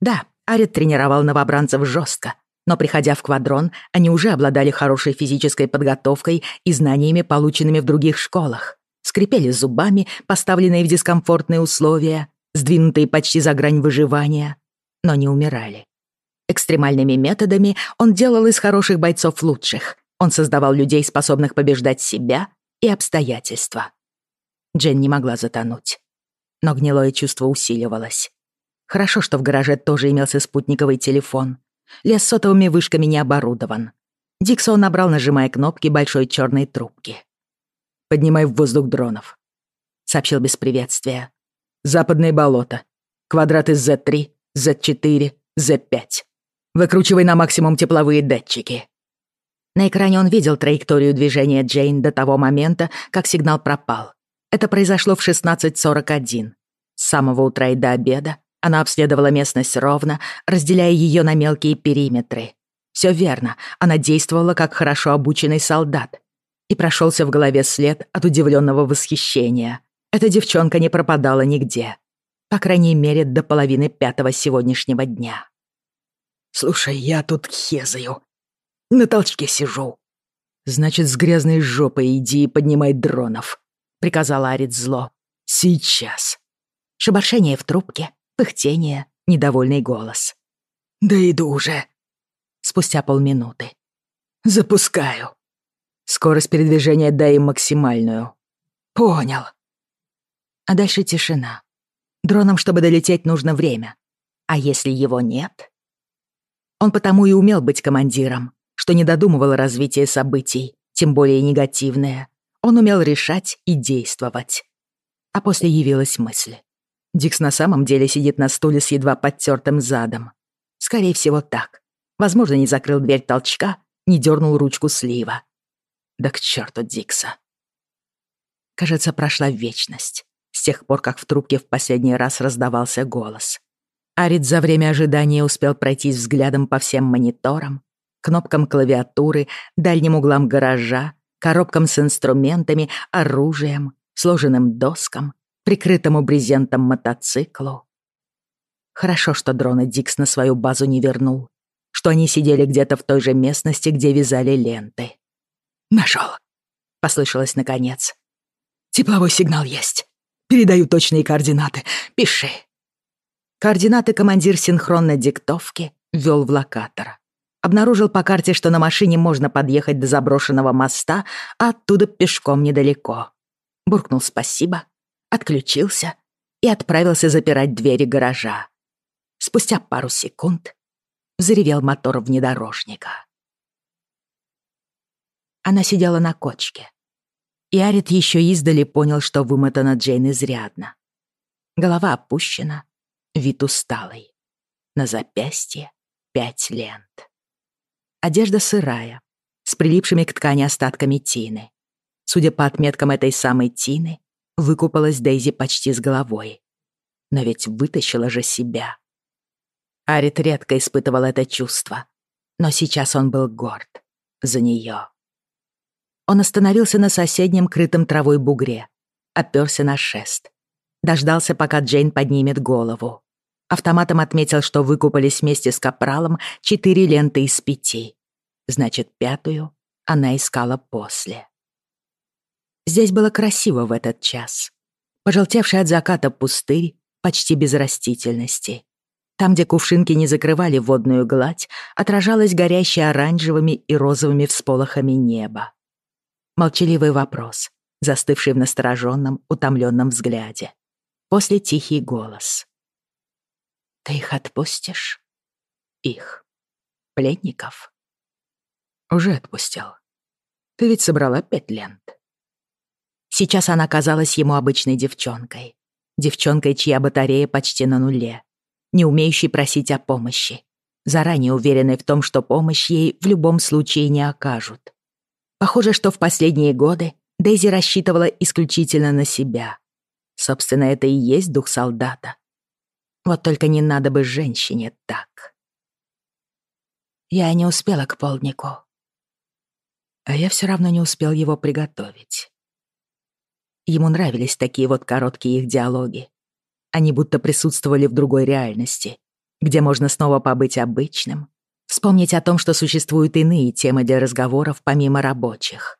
Да, Арит тренировал новобранцев жестко, но приходя в квадрон, они уже обладали хорошей физической подготовкой и знаниями, полученными в других школах. Скрипели зубами, поставленные в дискомфортные условия, сдвинутые почти за грань выживания, но не умирали. Экстремальными методами он делал из хороших бойцов лучших. Он создавал людей, способных побеждать себя и обстоятельства. Джен не могла затонуть. Но гнилое чувство усиливалось. Хорошо, что в гараже тоже имелся спутниковый телефон. Лес сотовыми вышками не оборудован. Диксон набрал, нажимая кнопки большой черной трубки. «Поднимай в воздух дронов», — сообщил без приветствия. «Западные болота. Квадраты Z3, Z4, Z5. Выкручивай на максимум тепловые датчики». На экране он видел траекторию движения Джейн до того момента, как сигнал пропал. Это произошло в 16.41. С самого утра и до обеда она обследовала местность ровно, разделяя ее на мелкие периметры. Все верно, она действовала как хорошо обученный солдат. И прошелся в голове след от удивленного восхищения. Эта девчонка не пропадала нигде. По крайней мере, до половины пятого сегодняшнего дня. «Слушай, я тут хезаю. На толчке сижу». «Значит, с грязной жопой иди и поднимай дронов», — приказал Арит зло. «Сейчас». Шебаршение в трубке, пыхтение, недовольный голос. «Да иду уже». Спустя полминуты. «Запускаю». Скорость передвижения дай им максимальную. «Понял». А дальше тишина. Дронам, чтобы долететь, нужно время. А если его нет? Он потому и умел быть командиром, что не додумывал развитие событий, тем более негативное. Он умел решать и действовать. А после явилась мысль. Дикс на самом деле сидит на стуле с едва подтертым задом. Скорее всего, так. Возможно, не закрыл дверь толчка, не дернул ручку слива. Да к черту Дикса. Кажется, прошла вечность, с тех пор, как в трубке в последний раз раздавался голос. Арит за время ожидания успел пройтись взглядом по всем мониторам, кнопкам клавиатуры, дальним углам гаража, коробкам с инструментами, оружием, сложенным доскам, прикрытому брезентом мотоциклу. Хорошо, что дрона Дикс на свою базу не вернул, что они сидели где-то в той же местности, где вязали ленты. «Нашел!» — послышалось наконец. «Тепловой сигнал есть. Передаю точные координаты. Пиши». Координаты командир синхронной диктовки ввел в локатор. Обнаружил по карте, что на машине можно подъехать до заброшенного моста, а оттуда пешком недалеко. Буркнул спасибо, отключился и отправился запирать двери гаража. Спустя пару секунд заревел мотор внедорожника. Она сидела на кочке. И Арит еще издали понял, что вымотана Джейн изрядно. Голова опущена, вид усталый. На запястье пять лент. Одежда сырая, с прилипшими к ткани остатками тины. Судя по отметкам этой самой тины, выкупалась Дейзи почти с головой. Но ведь вытащила же себя. Арит редко испытывал это чувство, но сейчас он был горд за нее. Он остановился на соседнем крытом травой бугре, оперся на шест. Дождался, пока Джейн поднимет голову. Автоматом отметил, что выкупались вместе с капралом четыре ленты из пяти. Значит, пятую она искала после. Здесь было красиво в этот час. Пожелтевший от заката пустырь, почти без растительности. Там, где кувшинки не закрывали водную гладь, отражалось горящее оранжевыми и розовыми всполохами небо. Молчаливый вопрос, застывший в настороженном, утомленном взгляде. После тихий голос. «Ты их отпустишь?» «Их. Пленников?» «Уже отпустил. Ты ведь собрала пять лент». Сейчас она казалась ему обычной девчонкой. Девчонкой, чья батарея почти на нуле. Не умеющей просить о помощи. Заранее уверенной в том, что помощь ей в любом случае не окажут. Похоже, что в последние годы Дейзи рассчитывала исключительно на себя. Собственно, это и есть дух солдата. Вот только не надо бы женщине так. Я не успела к полднику. А я все равно не успел его приготовить. Ему нравились такие вот короткие их диалоги. Они будто присутствовали в другой реальности, где можно снова побыть обычным, Вспомнить о том, что существуют иные темы для разговоров помимо рабочих.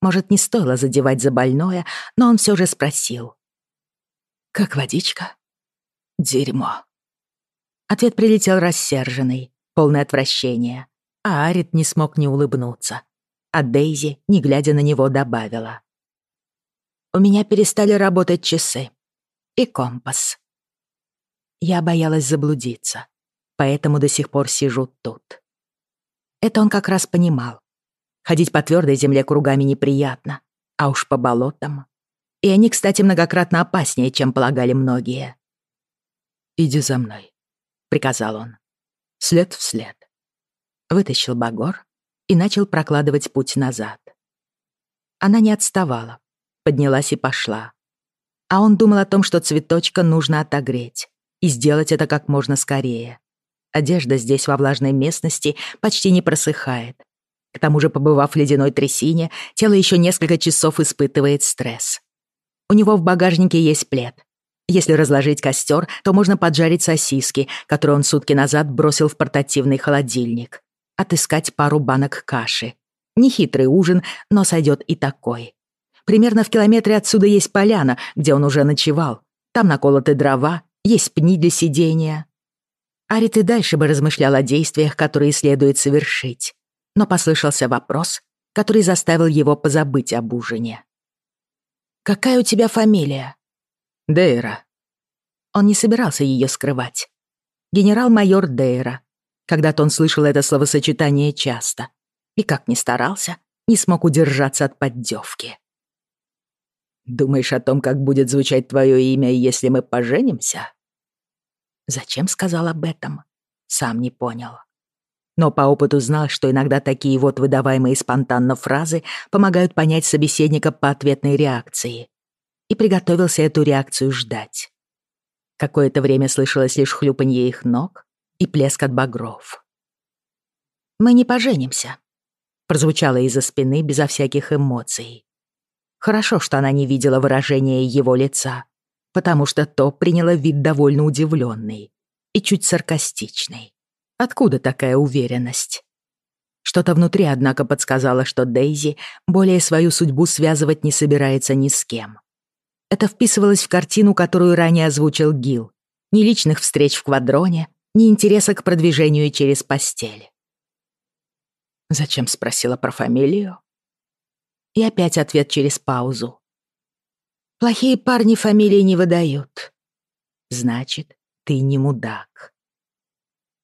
Может, не стоило задевать за больное, но он все же спросил. «Как водичка?» «Дерьмо». Ответ прилетел рассерженный, полный отвращения, а Арит не смог не улыбнуться. А Дейзи, не глядя на него, добавила. «У меня перестали работать часы. И компас». Я боялась заблудиться поэтому до сих пор сижу тут. Это он как раз понимал. Ходить по твердой земле кругами неприятно, а уж по болотам. И они, кстати, многократно опаснее, чем полагали многие. «Иди за мной», — приказал он. След в след. Вытащил Багор и начал прокладывать путь назад. Она не отставала, поднялась и пошла. А он думал о том, что цветочка нужно отогреть и сделать это как можно скорее. Одежда здесь, во влажной местности, почти не просыхает. К тому же, побывав в ледяной трясине, тело еще несколько часов испытывает стресс. У него в багажнике есть плед. Если разложить костер, то можно поджарить сосиски, которые он сутки назад бросил в портативный холодильник. Отыскать пару банок каши. Нехитрый ужин, но сойдет и такой. Примерно в километре отсюда есть поляна, где он уже ночевал. Там наколоты дрова, есть пни для сидения. Арит и дальше бы размышлял о действиях, которые следует совершить. Но послышался вопрос, который заставил его позабыть об ужине. «Какая у тебя фамилия?» «Дейра». Он не собирался ее скрывать. Генерал-майор Дейра. Когда-то он слышал это словосочетание часто. И как ни старался, не смог удержаться от поддевки. «Думаешь о том, как будет звучать твое имя, если мы поженимся?» Зачем сказал об этом? Сам не понял. Но по опыту знал, что иногда такие вот выдаваемые спонтанно фразы помогают понять собеседника по ответной реакции. И приготовился эту реакцию ждать. Какое-то время слышалось лишь хлюпанье их ног и плеск от багров. «Мы не поженимся. прозвучало из-за спины безо всяких эмоций. Хорошо, что она не видела выражения его лица, потому что то приняло вид довольно удивленный и чуть саркастичный. Откуда такая уверенность? Что-то внутри, однако, подсказало, что Дейзи более свою судьбу связывать не собирается ни с кем. Это вписывалось в картину, которую ранее озвучил Гил. Ни личных встреч в квадроне, ни интереса к продвижению через постель. Зачем спросила про фамилию? И опять ответ через паузу. Плохие парни фамилии не выдают. Значит, ты не мудак.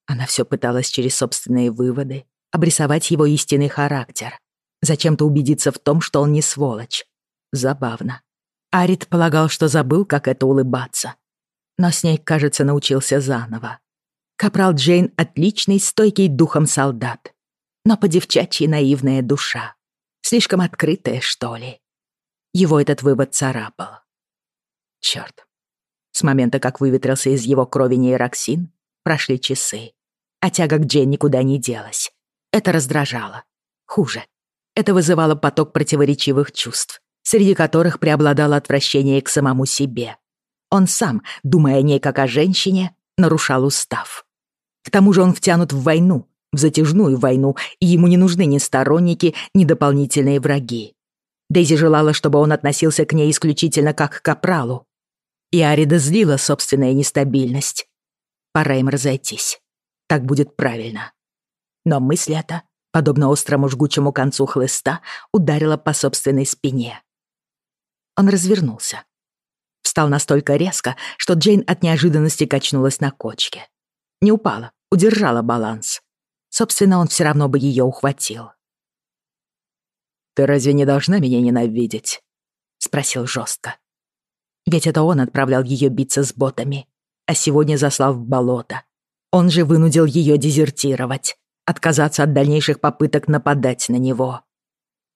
Она все пыталась через собственные выводы обрисовать его истинный характер. Зачем-то убедиться в том, что он не сволочь. Забавно. Арит полагал, что забыл, как это улыбаться. Но с ней, кажется, научился заново. Капрал Джейн — отличный, стойкий духом солдат. Но по-девчачьи наивная душа. Слишком открытая, что ли. Его этот вывод царапал. Чёрт. С момента, как выветрился из его крови нейроксин, прошли часы. А тяга к Джейн никуда не делась. Это раздражало. Хуже. Это вызывало поток противоречивых чувств среди которых преобладало отвращение к самому себе. Он сам, думая о ней как о женщине, нарушал устав. К тому же он втянут в войну, в затяжную войну, и ему не нужны ни сторонники, ни дополнительные враги. Дейзи желала, чтобы он относился к ней исключительно как к капралу. И Арида злила собственная нестабильность. Пора им разойтись. Так будет правильно. Но мысль эта, подобно острому жгучему концу хлыста, ударила по собственной спине. Он развернулся. Встал настолько резко, что Джейн от неожиданности качнулась на кочке. Не упала, удержала баланс. Собственно, он все равно бы ее ухватил. «Ты разве не должна меня ненавидеть?» — спросил жестко. Ведь это он отправлял ее биться с ботами, а сегодня заслал в болото. Он же вынудил ее дезертировать, отказаться от дальнейших попыток нападать на него.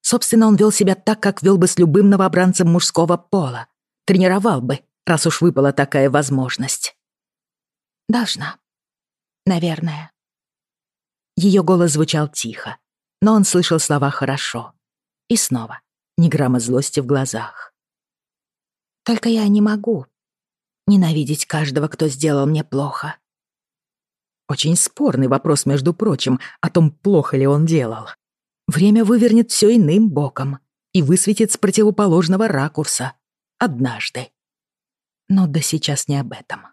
Собственно, он вел себя так, как вел бы с любым новобранцем мужского пола. Тренировал бы, раз уж выпала такая возможность. Должна. Наверное. Ее голос звучал тихо, но он слышал слова хорошо. И снова ни грамма злости в глазах. Только я не могу ненавидеть каждого, кто сделал мне плохо. Очень спорный вопрос, между прочим, о том, плохо ли он делал. Время вывернет все иным боком и высветит с противоположного ракурса. Однажды. Но да сейчас не об этом.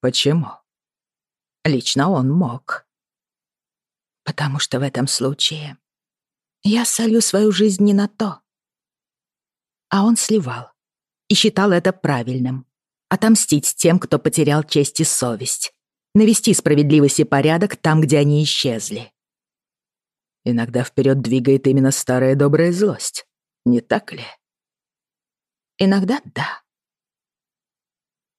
Почему? Лично он мог. Потому что в этом случае я солю свою жизнь не на то. А он сливал и считал это правильным. Отомстить тем, кто потерял честь и совесть. Навести справедливость и порядок там, где они исчезли. Иногда вперед двигает именно старая добрая злость, не так ли? Иногда да.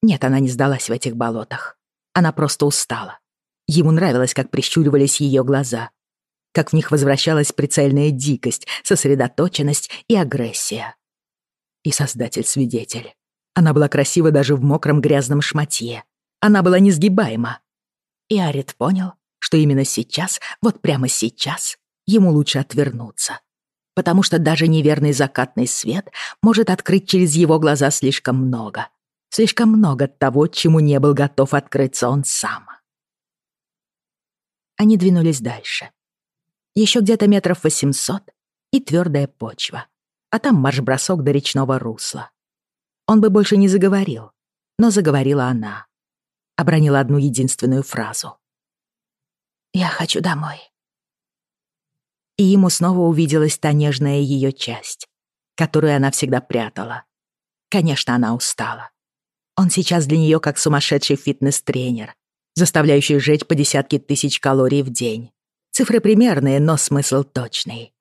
Нет, она не сдалась в этих болотах. Она просто устала. Ему нравилось, как прищуривались ее глаза, как в них возвращалась прицельная дикость, сосредоточенность и агрессия. И создатель-свидетель. Она была красива даже в мокром грязном шматье. Она была несгибаема. И Арит понял, что именно сейчас, вот прямо сейчас, ему лучше отвернуться. Потому что даже неверный закатный свет может открыть через его глаза слишком много. Слишком много того, чему не был готов открыться он сам. Они двинулись дальше. Еще где-то метров восемьсот и твердая почва. А там марш-бросок до речного русла. Он бы больше не заговорил, но заговорила она. Обронила одну единственную фразу. «Я хочу домой» и ему снова увиделась та нежная ее часть, которую она всегда прятала. Конечно, она устала. Он сейчас для нее как сумасшедший фитнес-тренер, заставляющий жечь по десятки тысяч калорий в день. Цифры примерные, но смысл точный.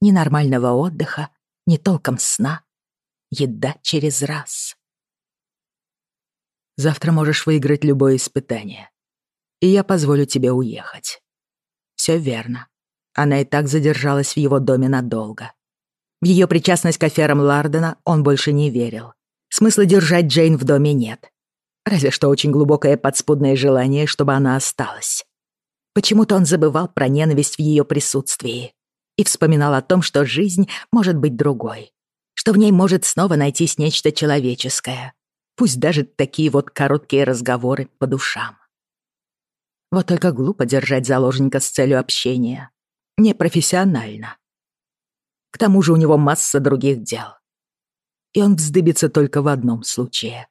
Ни нормального отдыха, ни толком сна. Еда через раз. Завтра можешь выиграть любое испытание. И я позволю тебе уехать. Все верно. Она и так задержалась в его доме надолго. В ее причастность к аферам Лардена он больше не верил. Смысла держать Джейн в доме нет. Разве что очень глубокое подспудное желание, чтобы она осталась. Почему-то он забывал про ненависть в ее присутствии. и вспоминал о том, что жизнь может быть другой, что в ней может снова найтись нечто человеческое, пусть даже такие вот короткие разговоры по душам. Вот только глупо держать заложника с целью общения. Непрофессионально. К тому же у него масса других дел. И он вздыбится только в одном случае.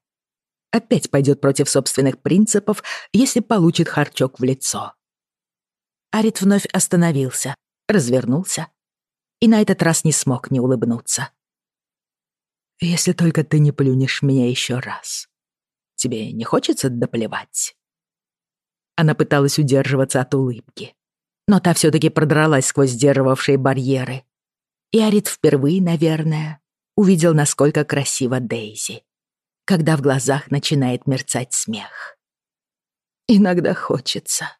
Опять пойдет против собственных принципов, если получит харчок в лицо. Арит вновь остановился, развернулся и на этот раз не смог не улыбнуться. «Если только ты не плюнешь меня еще раз. Тебе не хочется доплевать?» Она пыталась удерживаться от улыбки, но та все таки продралась сквозь сдерживавшие барьеры. И Арит впервые, наверное, увидел, насколько красива Дейзи, когда в глазах начинает мерцать смех. «Иногда хочется»,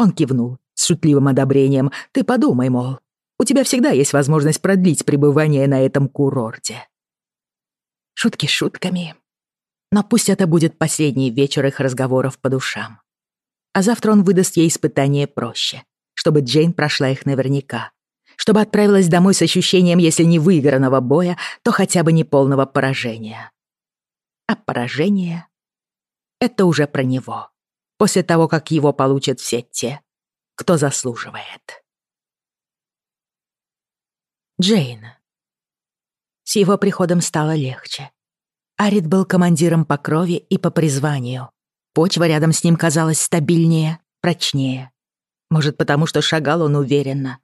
он кивнул с шутливым одобрением. «Ты подумай, мол, у тебя всегда есть возможность продлить пребывание на этом курорте». Шутки шутками. Но пусть это будет последний вечер их разговоров по душам. А завтра он выдаст ей испытание проще, чтобы Джейн прошла их наверняка. Чтобы отправилась домой с ощущением, если не выигранного боя, то хотя бы неполного поражения. А поражение — это уже про него после того, как его получат все те, кто заслуживает. Джейн. С его приходом стало легче. Арит был командиром по крови и по призванию. Почва рядом с ним казалась стабильнее, прочнее. Может, потому что шагал он уверенно.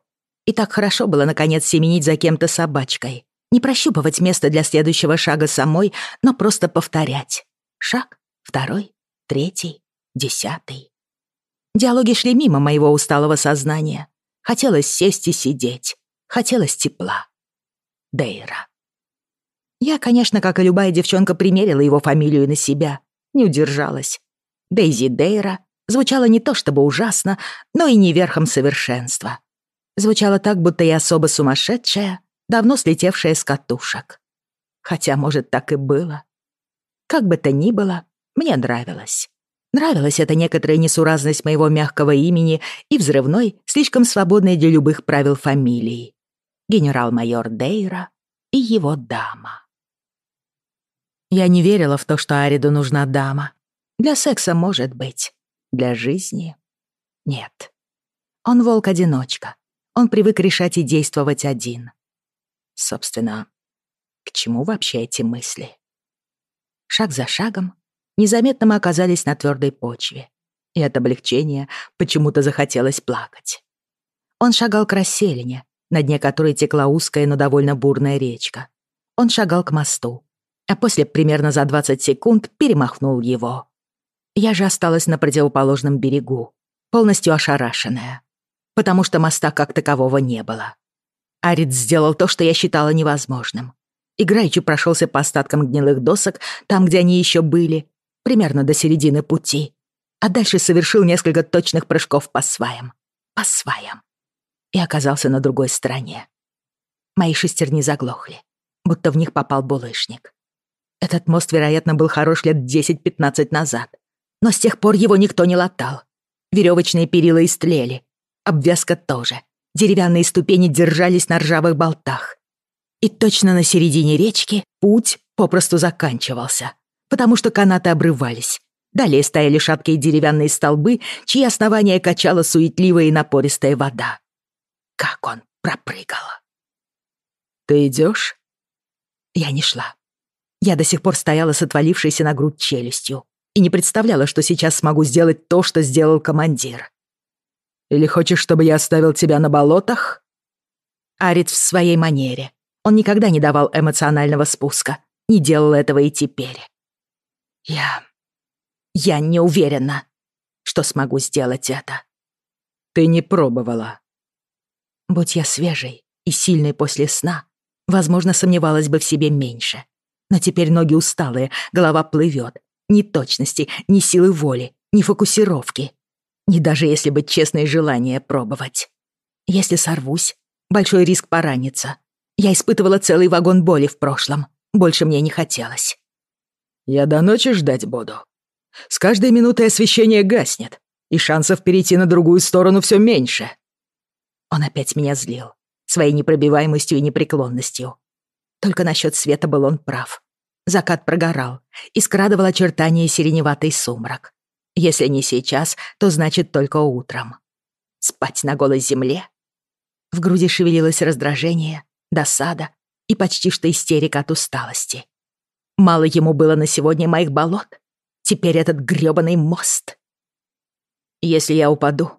И так хорошо было, наконец, семенить за кем-то собачкой. Не прощупывать место для следующего шага самой, но просто повторять. Шаг, второй, третий десятый. Диалоги шли мимо моего усталого сознания. Хотелось сесть и сидеть. Хотелось тепла. Дейра. Я, конечно, как и любая девчонка, примерила его фамилию на себя. Не удержалась. Дейзи Дейра звучало не то чтобы ужасно, но и не верхом совершенства. Звучало так, будто я особо сумасшедшая, давно слетевшая с катушек. Хотя, может, так и было. Как бы то ни было, мне нравилось. Нравилась эта некоторая несуразность моего мягкого имени и взрывной, слишком свободной для любых правил фамилии. Генерал-майор Дейра и его дама. Я не верила в то, что Ариду нужна дама. Для секса может быть, для жизни — нет. Он волк-одиночка. Он привык решать и действовать один. Собственно, к чему вообще эти мысли? Шаг за шагом Незаметно мы оказались на твердой почве. И от облегчения почему-то захотелось плакать. Он шагал к расселине, на дне которой текла узкая, но довольно бурная речка. Он шагал к мосту, а после примерно за 20 секунд перемахнул его. Я же осталась на противоположном берегу, полностью ошарашенная, потому что моста как такового не было. Арит сделал то, что я считала невозможным. Играючи прошелся по остаткам гнилых досок, там, где они еще были, примерно до середины пути, а дальше совершил несколько точных прыжков по сваям. По сваям. И оказался на другой стороне. Мои шестерни заглохли, будто в них попал булыжник. Этот мост, вероятно, был хорош лет 10-15 назад, но с тех пор его никто не латал. Веревочные перила истлели, обвязка тоже. Деревянные ступени держались на ржавых болтах. И точно на середине речки путь попросту заканчивался потому что канаты обрывались. Далее стояли шаткие деревянные столбы, чьи основания качала суетливая и напористая вода. Как он пропрыгал. «Ты идешь? Я не шла. Я до сих пор стояла с отвалившейся на грудь челюстью и не представляла, что сейчас смогу сделать то, что сделал командир. «Или хочешь, чтобы я оставил тебя на болотах?» Арит в своей манере. Он никогда не давал эмоционального спуска. Не делал этого и теперь. Я... Я не уверена, что смогу сделать это. Ты не пробовала. Будь я свежей и сильной после сна, возможно, сомневалась бы в себе меньше. Но теперь ноги усталые, голова плывет. Ни точности, ни силы воли, ни фокусировки. Ни даже если быть честной желание пробовать. Если сорвусь, большой риск пораниться. Я испытывала целый вагон боли в прошлом. Больше мне не хотелось. Я до ночи ждать буду. С каждой минутой освещение гаснет, и шансов перейти на другую сторону все меньше. Он опять меня злил, своей непробиваемостью и непреклонностью. Только насчет света был он прав. Закат прогорал и скрадывал очертания сиреневатый сумрак. Если не сейчас, то значит только утром. Спать на голой земле? В груди шевелилось раздражение, досада и почти что истерика от усталости. Мало ему было на сегодня моих болот. Теперь этот грёбаный мост. Если я упаду,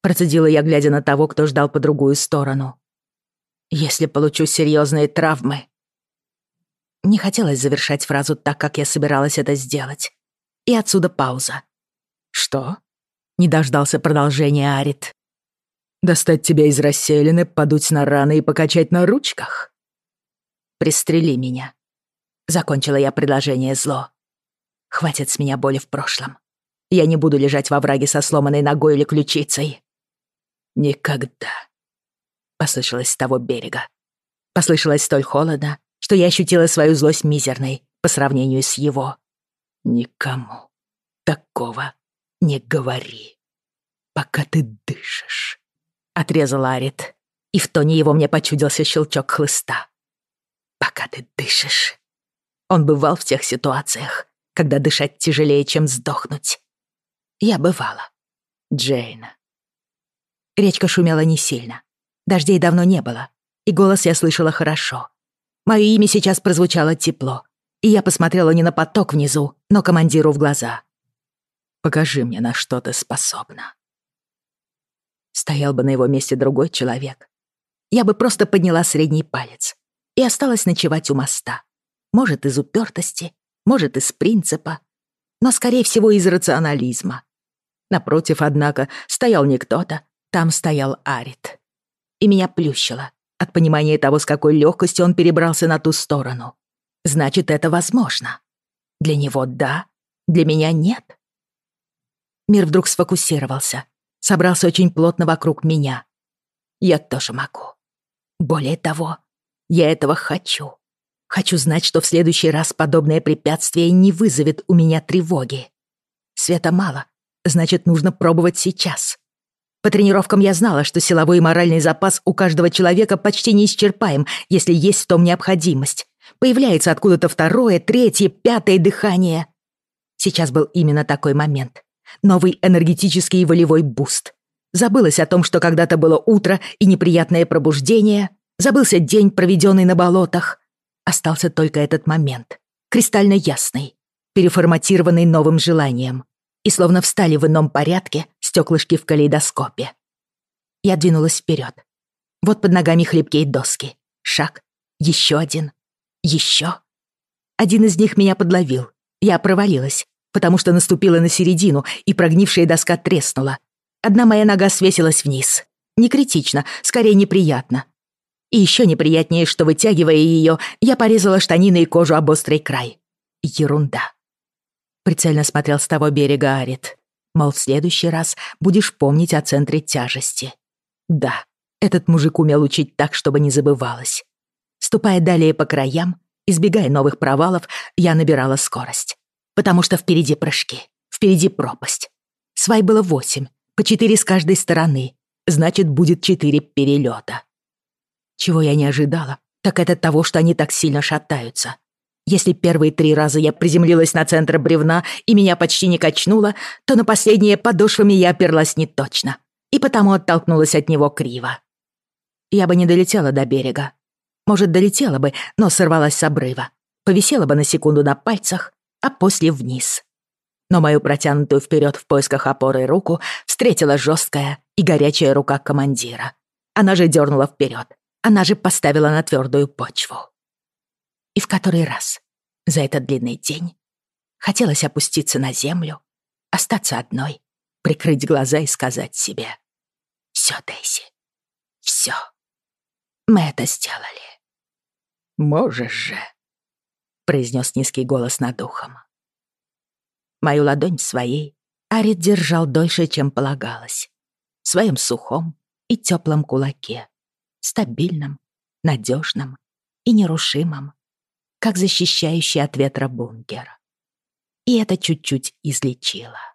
процедила я, глядя на того, кто ждал по другую сторону. Если получу серьезные травмы. Не хотелось завершать фразу так, как я собиралась это сделать. И отсюда пауза. Что? Не дождался продолжения Арит. Достать тебя из расселины, подуть на раны и покачать на ручках? Пристрели меня. Закончила я предложение зло. Хватит с меня боли в прошлом. Я не буду лежать во враге со сломанной ногой или ключицей. Никогда. Послышалось с того берега. Послышалось столь холодно, что я ощутила свою злость мизерной по сравнению с его. Никому такого не говори, пока ты дышишь. Отрезал Арит, и в тоне его мне почудился щелчок хлыста. Пока ты дышишь. Он бывал в тех ситуациях, когда дышать тяжелее, чем сдохнуть. Я бывала. Джейна. Речка шумела не сильно. Дождей давно не было, и голос я слышала хорошо. Мое имя сейчас прозвучало тепло, и я посмотрела не на поток внизу, но командиру в глаза. «Покажи мне, на что ты способна». Стоял бы на его месте другой человек. Я бы просто подняла средний палец и осталась ночевать у моста. Может, из упертости, может, из принципа, но, скорее всего, из рационализма. Напротив, однако, стоял не кто-то, там стоял Арит. И меня плющило от понимания того, с какой легкостью он перебрался на ту сторону. Значит, это возможно. Для него — да, для меня — нет. Мир вдруг сфокусировался, собрался очень плотно вокруг меня. Я тоже могу. Более того, я этого хочу. Хочу знать, что в следующий раз подобное препятствие не вызовет у меня тревоги. Света мало, значит, нужно пробовать сейчас. По тренировкам я знала, что силовой и моральный запас у каждого человека почти неисчерпаем, если есть в том необходимость. Появляется откуда-то второе, третье, пятое дыхание. Сейчас был именно такой момент. Новый энергетический и волевой буст. Забылось о том, что когда-то было утро и неприятное пробуждение. Забылся день, проведенный на болотах. Остался только этот момент, кристально ясный, переформатированный новым желанием. И словно встали в ином порядке стеклышки в калейдоскопе. Я двинулась вперед. Вот под ногами хлипкие доски. Шаг. Еще один. Еще. Один из них меня подловил. Я провалилась, потому что наступила на середину, и прогнившая доска треснула. Одна моя нога свесилась вниз. Не критично, скорее неприятно. И еще неприятнее, что, вытягивая ее, я порезала штанины и кожу об острый край. Ерунда. Прицельно смотрел с того берега Арит. Мол, в следующий раз будешь помнить о центре тяжести. Да, этот мужик умел учить так, чтобы не забывалось. Ступая далее по краям, избегая новых провалов, я набирала скорость. Потому что впереди прыжки, впереди пропасть. Свай было восемь, по четыре с каждой стороны. Значит, будет четыре перелета. Чего я не ожидала, так это того, что они так сильно шатаются. Если первые три раза я приземлилась на центр бревна и меня почти не качнуло, то на последние подошвами я оперлась не точно и потому оттолкнулась от него криво. Я бы не долетела до берега. Может, долетела бы, но сорвалась с обрыва. Повисела бы на секунду на пальцах, а после вниз. Но мою протянутую вперед в поисках опоры руку встретила жесткая и горячая рука командира. Она же дернула вперед, она же поставила на твердую почву. И в который раз за этот длинный день хотелось опуститься на землю, остаться одной, прикрыть глаза и сказать себе «Всё, Дейзи, всё, мы это сделали». «Можешь же», — произнес низкий голос над ухом. Мою ладонь своей Арит держал дольше, чем полагалось. В своем сухом и теплом кулаке стабильным, надежным и нерушимым, как защищающий от ветра бункер. И это чуть-чуть излечило.